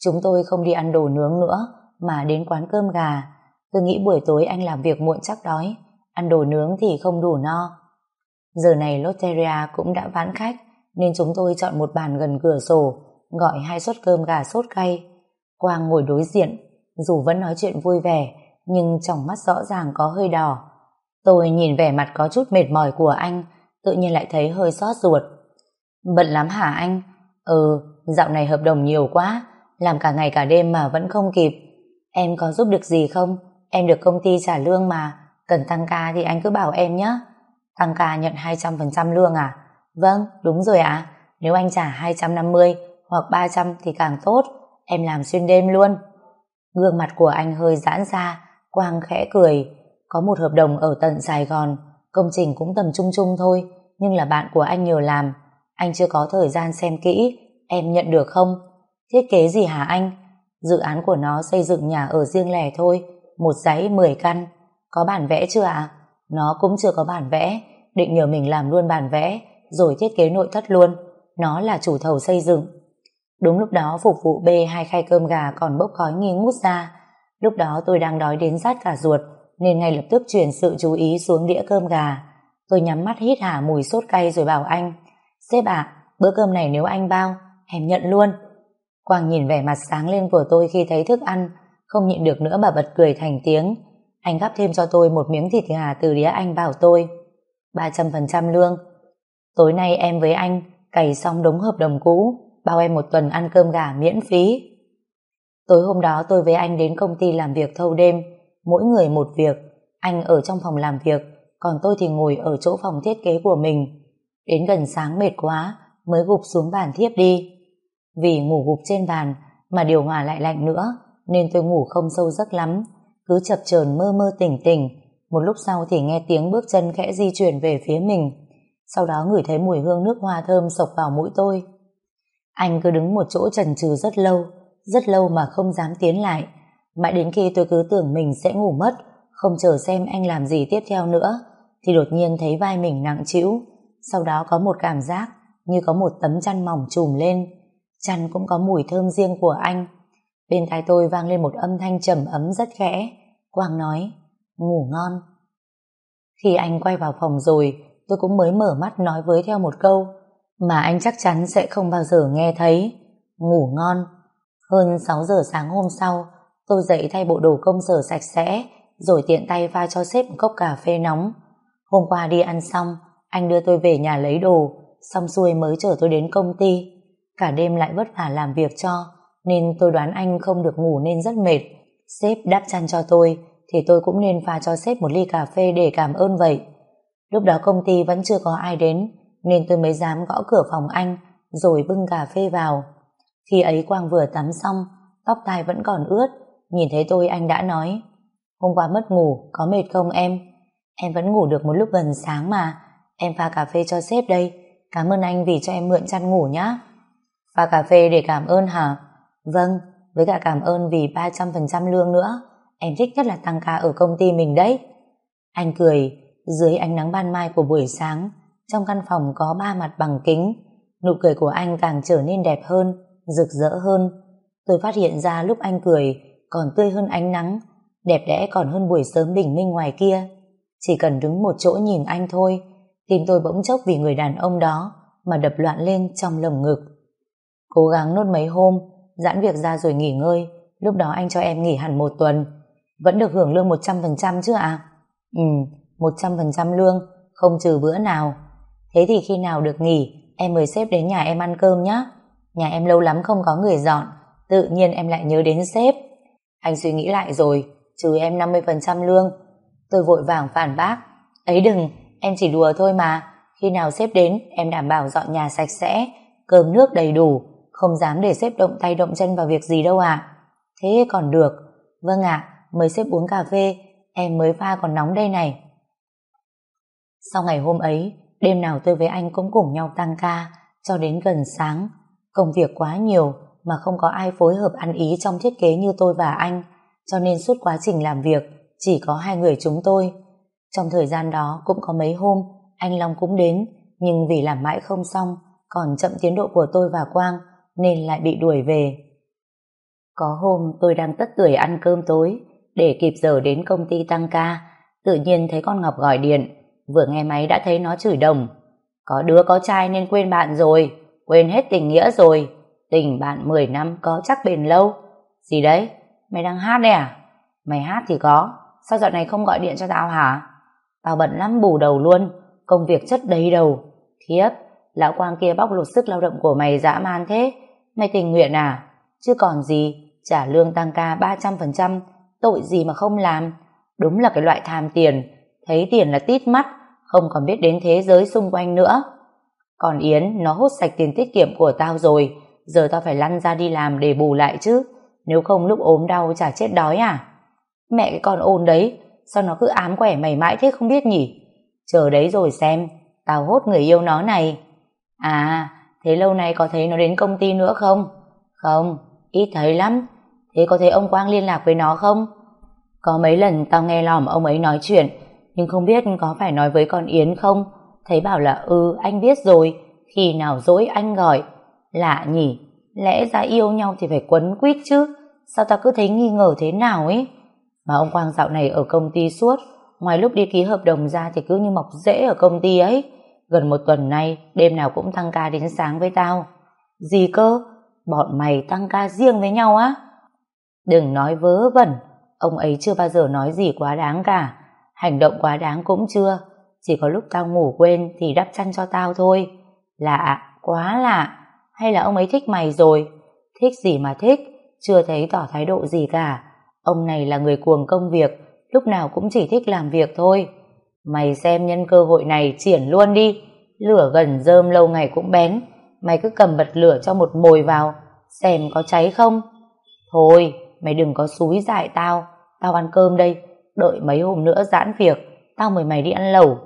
Chúng tôi không đi ăn đồ nướng nữa, mà đến quán cơm gà. Tôi nghĩ buổi tối anh làm việc muộn chắc đói, ăn đồ nướng thì không đủ no. Giờ này Lotteria cũng đã vãn khách, nên chúng tôi chọn một bàn gần cửa sổ, gọi hai suất cơm gà sốt cay. Quang ngồi đối diện, dù vẫn nói chuyện vui vẻ, nhưng trong mắt rõ ràng có hơi đỏ. Tôi nhìn vẻ mặt có chút mệt mỏi của anh, tự nhiên lại thấy hơi xót ruột. Bận lắm hả anh? Ừ, dạo này hợp đồng nhiều quá, làm cả ngày cả đêm mà vẫn không kịp. Em có giúp được gì không? Em được công ty trả lương mà, cần tăng ca thì anh cứ bảo em nhé. Tăng ca nhận 200% lương à? Vâng, đúng rồi ạ. Nếu anh trả 250 hoặc 300 thì càng tốt, em làm xuyên đêm luôn. Gương mặt của anh hơi giãn ra, Quang khẽ cười. Có một hợp đồng ở tận Sài Gòn, công trình cũng tầm trung trung thôi, nhưng là bạn của anh nhờ làm. Anh chưa có thời gian xem kỹ, em nhận được không? Thiết kế gì hả anh? Dự án của nó xây dựng nhà ở riêng lẻ thôi, một dãy 10 căn. Có bản vẽ chưa ạ? Nó cũng chưa có bản vẽ, định nhờ mình làm luôn bản vẽ, rồi thiết kế nội thất luôn. Nó là chủ thầu xây dựng. Đúng lúc đó phục vụ B hai khay cơm gà còn bốc khói nghi ngút ra. Lúc đó tôi đang đói đến rát cả ruột, nên ngay lập tức chuyển sự chú ý xuống đĩa cơm gà. Tôi nhắm mắt hít hả mùi sốt cay rồi bảo anh, Sếp ạ, bữa cơm này nếu anh bao, em nhận luôn. Quang nhìn vẻ mặt sáng lên của tôi khi thấy thức ăn, không nhịn được nữa mà bật cười thành tiếng. Anh gắp thêm cho tôi một miếng thịt gà từ đĩa anh bảo tôi. 300% lương. Tối nay em với anh cày xong đống hợp đồng cũ, bao em một tuần ăn cơm gà miễn phí. Tối hôm đó tôi với anh đến công ty làm việc thâu đêm, mỗi người một việc. Anh ở trong phòng làm việc, còn tôi thì ngồi ở chỗ phòng thiết kế của mình. Đến gần sáng mệt quá, mới gục xuống bàn thiếp đi. Vì ngủ gục trên bàn, mà điều hòa lại lạnh nữa, nên tôi ngủ không sâu giấc lắm, cứ chập chờn mơ mơ tỉnh tỉnh. Một lúc sau thì nghe tiếng bước chân khẽ di chuyển về phía mình. Sau đó ngửi thấy mùi hương nước hoa thơm sộc vào mũi tôi. Anh cứ đứng một chỗ trần trừ rất lâu, rất lâu mà không dám tiến lại. Mãi đến khi tôi cứ tưởng mình sẽ ngủ mất, không chờ xem anh làm gì tiếp theo nữa, thì đột nhiên thấy vai mình nặng trĩu. Sau đó có một cảm giác như có một tấm chăn mỏng trùm lên. Chăn cũng có mùi thơm riêng của anh. Bên tai tôi vang lên một âm thanh trầm ấm rất khẽ. Quang nói, ngủ ngon. Khi anh quay vào phòng rồi, tôi cũng mới mở mắt nói với theo một câu, mà anh chắc chắn sẽ không bao giờ nghe thấy. Ngủ ngon. Hơn 6 giờ sáng hôm sau, tôi dậy thay bộ đồ công sở sạch sẽ, rồi tiện tay pha cho sếp một cốc cà phê nóng. Hôm qua đi ăn xong, anh đưa tôi về nhà lấy đồ, xong xuôi mới chở tôi đến công ty. Cả đêm lại vất vả làm việc cho, nên tôi đoán anh không được ngủ nên rất mệt. Sếp đắp chăn cho tôi, thì tôi cũng nên pha cho sếp một ly cà phê để cảm ơn vậy. Lúc đó công ty vẫn chưa có ai đến, nên tôi mới dám gõ cửa phòng anh, rồi bưng cà phê vào. Khi ấy Quang vừa tắm xong, tóc tai vẫn còn ướt, nhìn thấy tôi anh đã nói, hôm qua mất ngủ, có mệt không em? Em vẫn ngủ được một lúc gần sáng mà, em pha cà phê cho sếp đây, cảm ơn anh vì cho em mượn chăn ngủ nhá. Pha cà phê để cảm ơn hả? Vâng, với cả cảm ơn vì 300% lương nữa, em thích nhất là tăng ca ở công ty mình đấy. Anh cười, dưới ánh nắng ban mai của buổi sáng, trong căn phòng có ba mặt bằng kính, nụ cười của anh càng trở nên đẹp hơn, rực rỡ hơn. Tôi phát hiện ra lúc anh cười còn tươi hơn ánh nắng, đẹp đẽ còn hơn buổi sớm bình minh ngoài kia. Chỉ cần đứng một chỗ nhìn anh thôi, tim tôi bỗng chốc vì người đàn ông đó mà đập loạn lên trong lồng ngực. Cố gắng nốt mấy hôm, giãn việc ra rồi nghỉ ngơi, lúc đó anh cho em nghỉ hẳn một tuần. Vẫn được hưởng lương 100% chứ ạ? À? Ừ, 100% lương, không trừ bữa nào. Thế thì khi nào được nghỉ, em mời sếp đến nhà em ăn cơm nhé. Nhà em lâu lắm không có người dọn, tự nhiên em lại nhớ đến sếp. Anh suy nghĩ lại rồi, trừ em 50% lương. Tôi vội vàng phản bác. Ấy đừng, em chỉ đùa thôi mà. Khi nào sếp đến, em đảm bảo dọn nhà sạch sẽ, cơm nước đầy đủ, không dám để sếp động tay động chân vào việc gì đâu ạ. Thế còn được. Vâng ạ, mới sếp uống cà phê, em mới pha còn nóng đây này. Sau ngày hôm ấy, đêm nào tôi với anh cũng cùng nhau tăng ca, cho đến gần sáng. Công việc quá nhiều, mà không có ai phối hợp ăn ý trong thiết kế như tôi và anh, cho nên suốt quá trình làm việc chỉ có hai người chúng tôi. Trong thời gian đó cũng có mấy hôm anh Long cũng đến, nhưng vì làm mãi không xong, còn chậm tiến độ của tôi và Quang nên lại bị đuổi về. Có hôm tôi đang tất tuổi ăn cơm tối để kịp giờ đến công ty tăng ca, tự nhiên thấy con Ngọc gọi điện, vừa nghe máy đã thấy nó chửi đồng. Có đứa có trai nên quên bạn rồi, quên hết tình nghĩa rồi, tình bạn 10 năm có chắc bền lâu. Gì đấy? Mày đang hát đấy à? Mày hát thì có, sao dạo này không gọi điện cho tao hả? Tao bận lắm bù đầu luôn, công việc chất đầy đầu. Thiếp, lão quang kia bóc lột sức lao động của mày dã man thế. Mày tình nguyện à? Chứ còn gì, trả lương tăng ca 300%, tội gì mà không làm. Đúng là cái loại tham tiền, thấy tiền là tít mắt, không còn biết đến thế giới xung quanh nữa. Còn Yến, nó hút sạch tiền tiết kiệm của tao rồi, giờ tao phải lăn ra đi làm để bù lại chứ, nếu không lúc ốm đau chả chết đói à? Mẹ cái con ôn đấy, sao nó cứ ám quẻ mày mãi thế không biết nhỉ? Chờ đấy rồi xem, tao hốt người yêu nó này. À, thế lâu nay có thấy nó đến công ty nữa không? Không, ít thấy lắm. Thế có thấy ông Quang liên lạc với nó không? Có mấy lần tao nghe lỏm ông ấy nói chuyện, nhưng không biết có phải nói với con Yến không? Thấy bảo là ừ, anh biết rồi, khi nào dỗi anh gọi. Lạ nhỉ, lẽ ra yêu nhau thì phải quấn quýt chứ, sao ta cứ thấy nghi ngờ thế nào ấy? Mà ông Quang dạo này ở công ty suốt, ngoài lúc đi ký hợp đồng ra thì cứ như mọc rễ ở công ty ấy. Gần một tuần nay, đêm nào cũng tăng ca đến sáng với tao. Gì cơ? Bọn mày tăng ca riêng với nhau á? Đừng nói vớ vẩn, ông ấy chưa bao giờ nói gì quá đáng cả. Hành động quá đáng cũng chưa. Chỉ có lúc tao ngủ quên thì đắp chăn cho tao thôi. Lạ, quá lạ. Hay là ông ấy thích mày rồi? Thích gì mà thích? Chưa thấy tỏ thái độ gì cả. Ông này là người cuồng công việc, lúc nào cũng chỉ thích làm việc thôi. Mày xem nhân cơ hội này triển luôn đi. Lửa gần rơm lâu ngày cũng bén, mày cứ cầm bật lửa cho một mồi vào, xem có cháy không. Thôi, mày đừng có xúi dại tao, tao ăn cơm đây, đợi mấy hôm nữa giãn việc, tao mời mày đi ăn lẩu.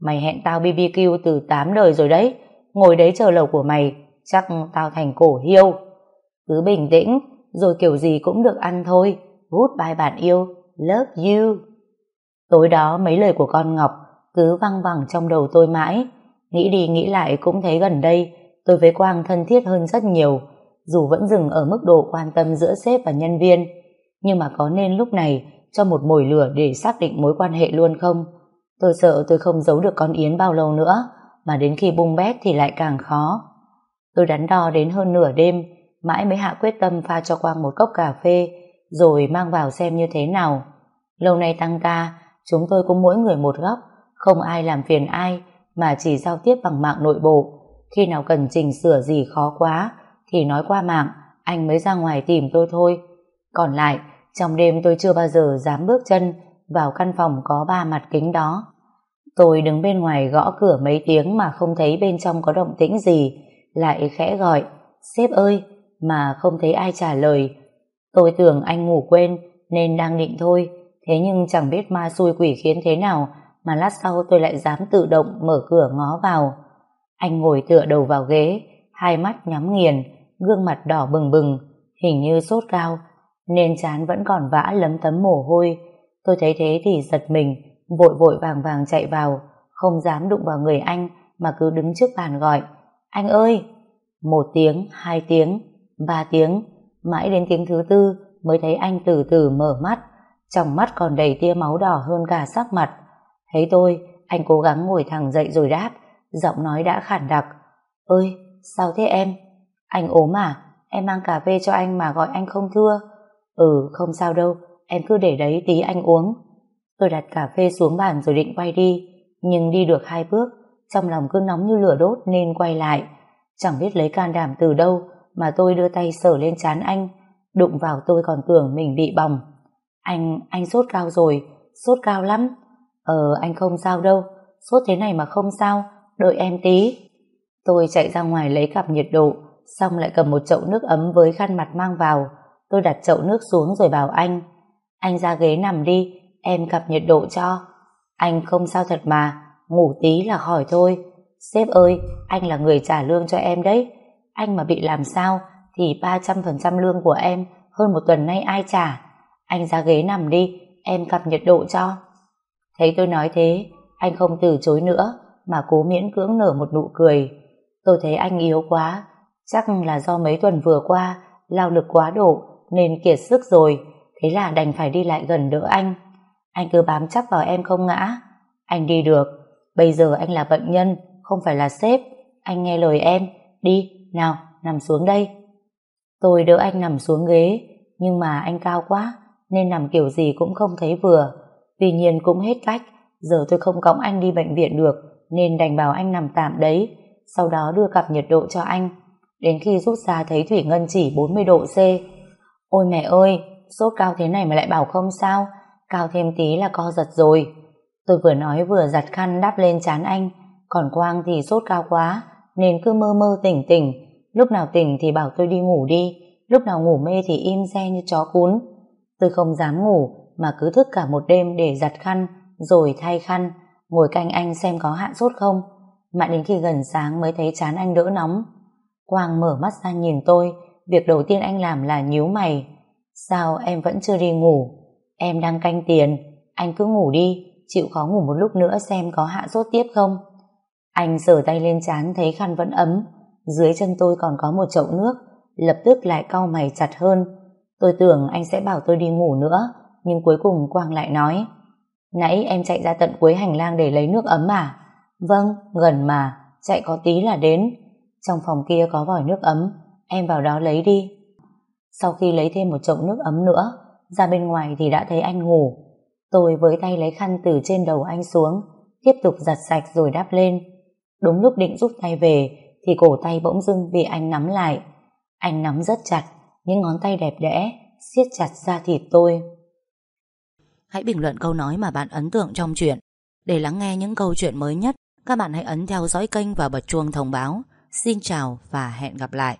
Mày hẹn tao BBQ từ 8 đời rồi đấy, ngồi đấy chờ lẩu của mày, chắc tao thành cổ hiêu. Cứ bình tĩnh, rồi kiểu gì cũng được ăn thôi. Goodbye bạn yêu, love you. Tối đó mấy lời của con Ngọc cứ văng vẳng trong đầu tôi mãi. Nghĩ đi nghĩ lại cũng thấy gần đây tôi với Quang thân thiết hơn rất nhiều, dù vẫn dừng ở mức độ quan tâm giữa sếp và nhân viên. Nhưng mà có nên lúc này cho một mồi lửa để xác định mối quan hệ luôn không? Tôi sợ tôi không giấu được con Yến bao lâu nữa, mà đến khi bung bét thì lại càng khó. Tôi đắn đo đến hơn nửa đêm, mãi mới hạ quyết tâm pha cho Quang một cốc cà phê, rồi mang vào xem như thế nào. Lâu nay tăng ca, chúng tôi cũng mỗi người một góc, không ai làm phiền ai, mà chỉ giao tiếp bằng mạng nội bộ. Khi nào cần chỉnh sửa gì khó quá, thì nói qua mạng, anh mới ra ngoài tìm tôi thôi. Còn lại, trong đêm tôi chưa bao giờ dám bước chân vào căn phòng có ba mặt kính đó. Tôi đứng bên ngoài gõ cửa mấy tiếng mà không thấy bên trong có động tĩnh gì, lại khẽ gọi, sếp ơi, mà không thấy ai trả lời. Tôi tưởng anh ngủ quên nên đang định thôi, thế nhưng chẳng biết ma xui quỷ khiến thế nào mà lát sau tôi lại dám tự động mở cửa ngó vào. Anh ngồi tựa đầu vào ghế, hai mắt nhắm nghiền, gương mặt đỏ bừng bừng, hình như sốt cao, nên chán vẫn còn vã lấm tấm mồ hôi. Tôi thấy thế thì giật mình, vội vội vàng vàng chạy vào, không dám đụng vào người anh mà cứ đứng trước bàn gọi. Anh ơi! Một tiếng, hai tiếng, ba tiếng, mãi đến tiếng thứ tư mới thấy anh từ từ mở mắt, trong mắt còn đầy tia máu đỏ hơn cả sắc mặt. Thấy tôi, anh cố gắng ngồi thẳng dậy rồi đáp, giọng nói đã khản đặc. Ơi, sao thế em? Anh ốm à? Em mang cà phê cho anh mà gọi anh không thưa. Ừ, không sao đâu, em cứ để đấy tí anh uống. Tôi đặt cà phê xuống bàn rồi định quay đi, nhưng đi được hai bước, trong lòng cứ nóng như lửa đốt nên quay lại. Chẳng biết lấy can đảm từ đâu mà tôi đưa tay sờ lên trán anh, đụng vào tôi còn tưởng mình bị bỏng. Anh, anh sốt cao rồi, sốt cao lắm. Ờ, anh không sao đâu, sốt thế này mà không sao, đợi em tí. Tôi chạy ra ngoài lấy cặp nhiệt độ, xong lại cầm một chậu nước ấm với khăn mặt mang vào. Tôi đặt chậu nước xuống rồi bảo anh, anh ra ghế nằm đi, em cặp nhiệt độ cho. Anh không sao thật mà, ngủ tí là khỏi thôi. Sếp ơi, anh là người trả lương cho em đấy. Anh mà bị làm sao thì 300% lương của em hơn một tuần nay ai trả. Anh ra ghế nằm đi, em cặp nhiệt độ cho. Thấy tôi nói thế, anh không từ chối nữa mà cố miễn cưỡng nở một nụ cười. Tôi thấy anh yếu quá, chắc là do mấy tuần vừa qua lao lực quá độ nên kiệt sức rồi, thế là đành phải đi lại gần đỡ anh. Anh cứ bám chắc vào em không ngã. Anh đi được, bây giờ anh là bệnh nhân, không phải là sếp. Anh nghe lời em, đi, nào, nằm xuống đây. Tôi đỡ anh nằm xuống ghế, nhưng mà anh cao quá, nên nằm kiểu gì cũng không thấy vừa. Tuy nhiên cũng hết cách, giờ tôi không cõng anh đi bệnh viện được, nên đành bảo anh nằm tạm đấy, sau đó đưa cặp nhiệt độ cho anh. Đến khi rút ra thấy Thủy Ngân chỉ 40 độ C. Ôi mẹ ơi, sốt cao thế này mà lại bảo không sao, cao thêm tí là co giật rồi. Tôi vừa nói vừa giặt khăn đắp lên chán anh, còn Quang thì sốt cao quá, nên cứ mơ mơ tỉnh tỉnh, lúc nào tỉnh thì bảo tôi đi ngủ đi, lúc nào ngủ mê thì im re như chó cún. Tôi không dám ngủ, mà cứ thức cả một đêm để giặt khăn, rồi thay khăn, ngồi canh anh xem có hạ sốt không. Mãi đến khi gần sáng mới thấy chán anh đỡ nóng. Quang mở mắt ra nhìn tôi, việc đầu tiên anh làm là nhíu mày. Sao em vẫn chưa đi ngủ? Em đang canh tiền, anh cứ ngủ đi, chịu khó ngủ một lúc nữa xem có hạ sốt tiếp không. Anh sờ tay lên chán thấy khăn vẫn ấm, dưới chân tôi còn có một chậu nước, lập tức lại cau mày chặt hơn. Tôi tưởng anh sẽ bảo tôi đi ngủ nữa, nhưng cuối cùng Quang lại nói Nãy em chạy ra tận cuối hành lang để lấy nước ấm à? Vâng, gần mà, chạy có tí là đến. Trong phòng kia có vòi nước ấm, em vào đó lấy đi. Sau khi lấy thêm một chậu nước ấm nữa, ra bên ngoài thì đã thấy anh ngủ. Tôi với tay lấy khăn từ trên đầu anh xuống, tiếp tục giặt sạch rồi đắp lên. Đúng lúc định rút tay về, thì cổ tay bỗng dưng bị anh nắm lại. Anh nắm rất chặt, những ngón tay đẹp đẽ, siết chặt ra thịt tôi. Hãy bình luận câu nói mà bạn ấn tượng trong chuyện để lắng nghe những câu chuyện mới nhất Các bạn hãy ấn theo dõi kênh và bật chuông thông báo. Xin chào và hẹn gặp lại.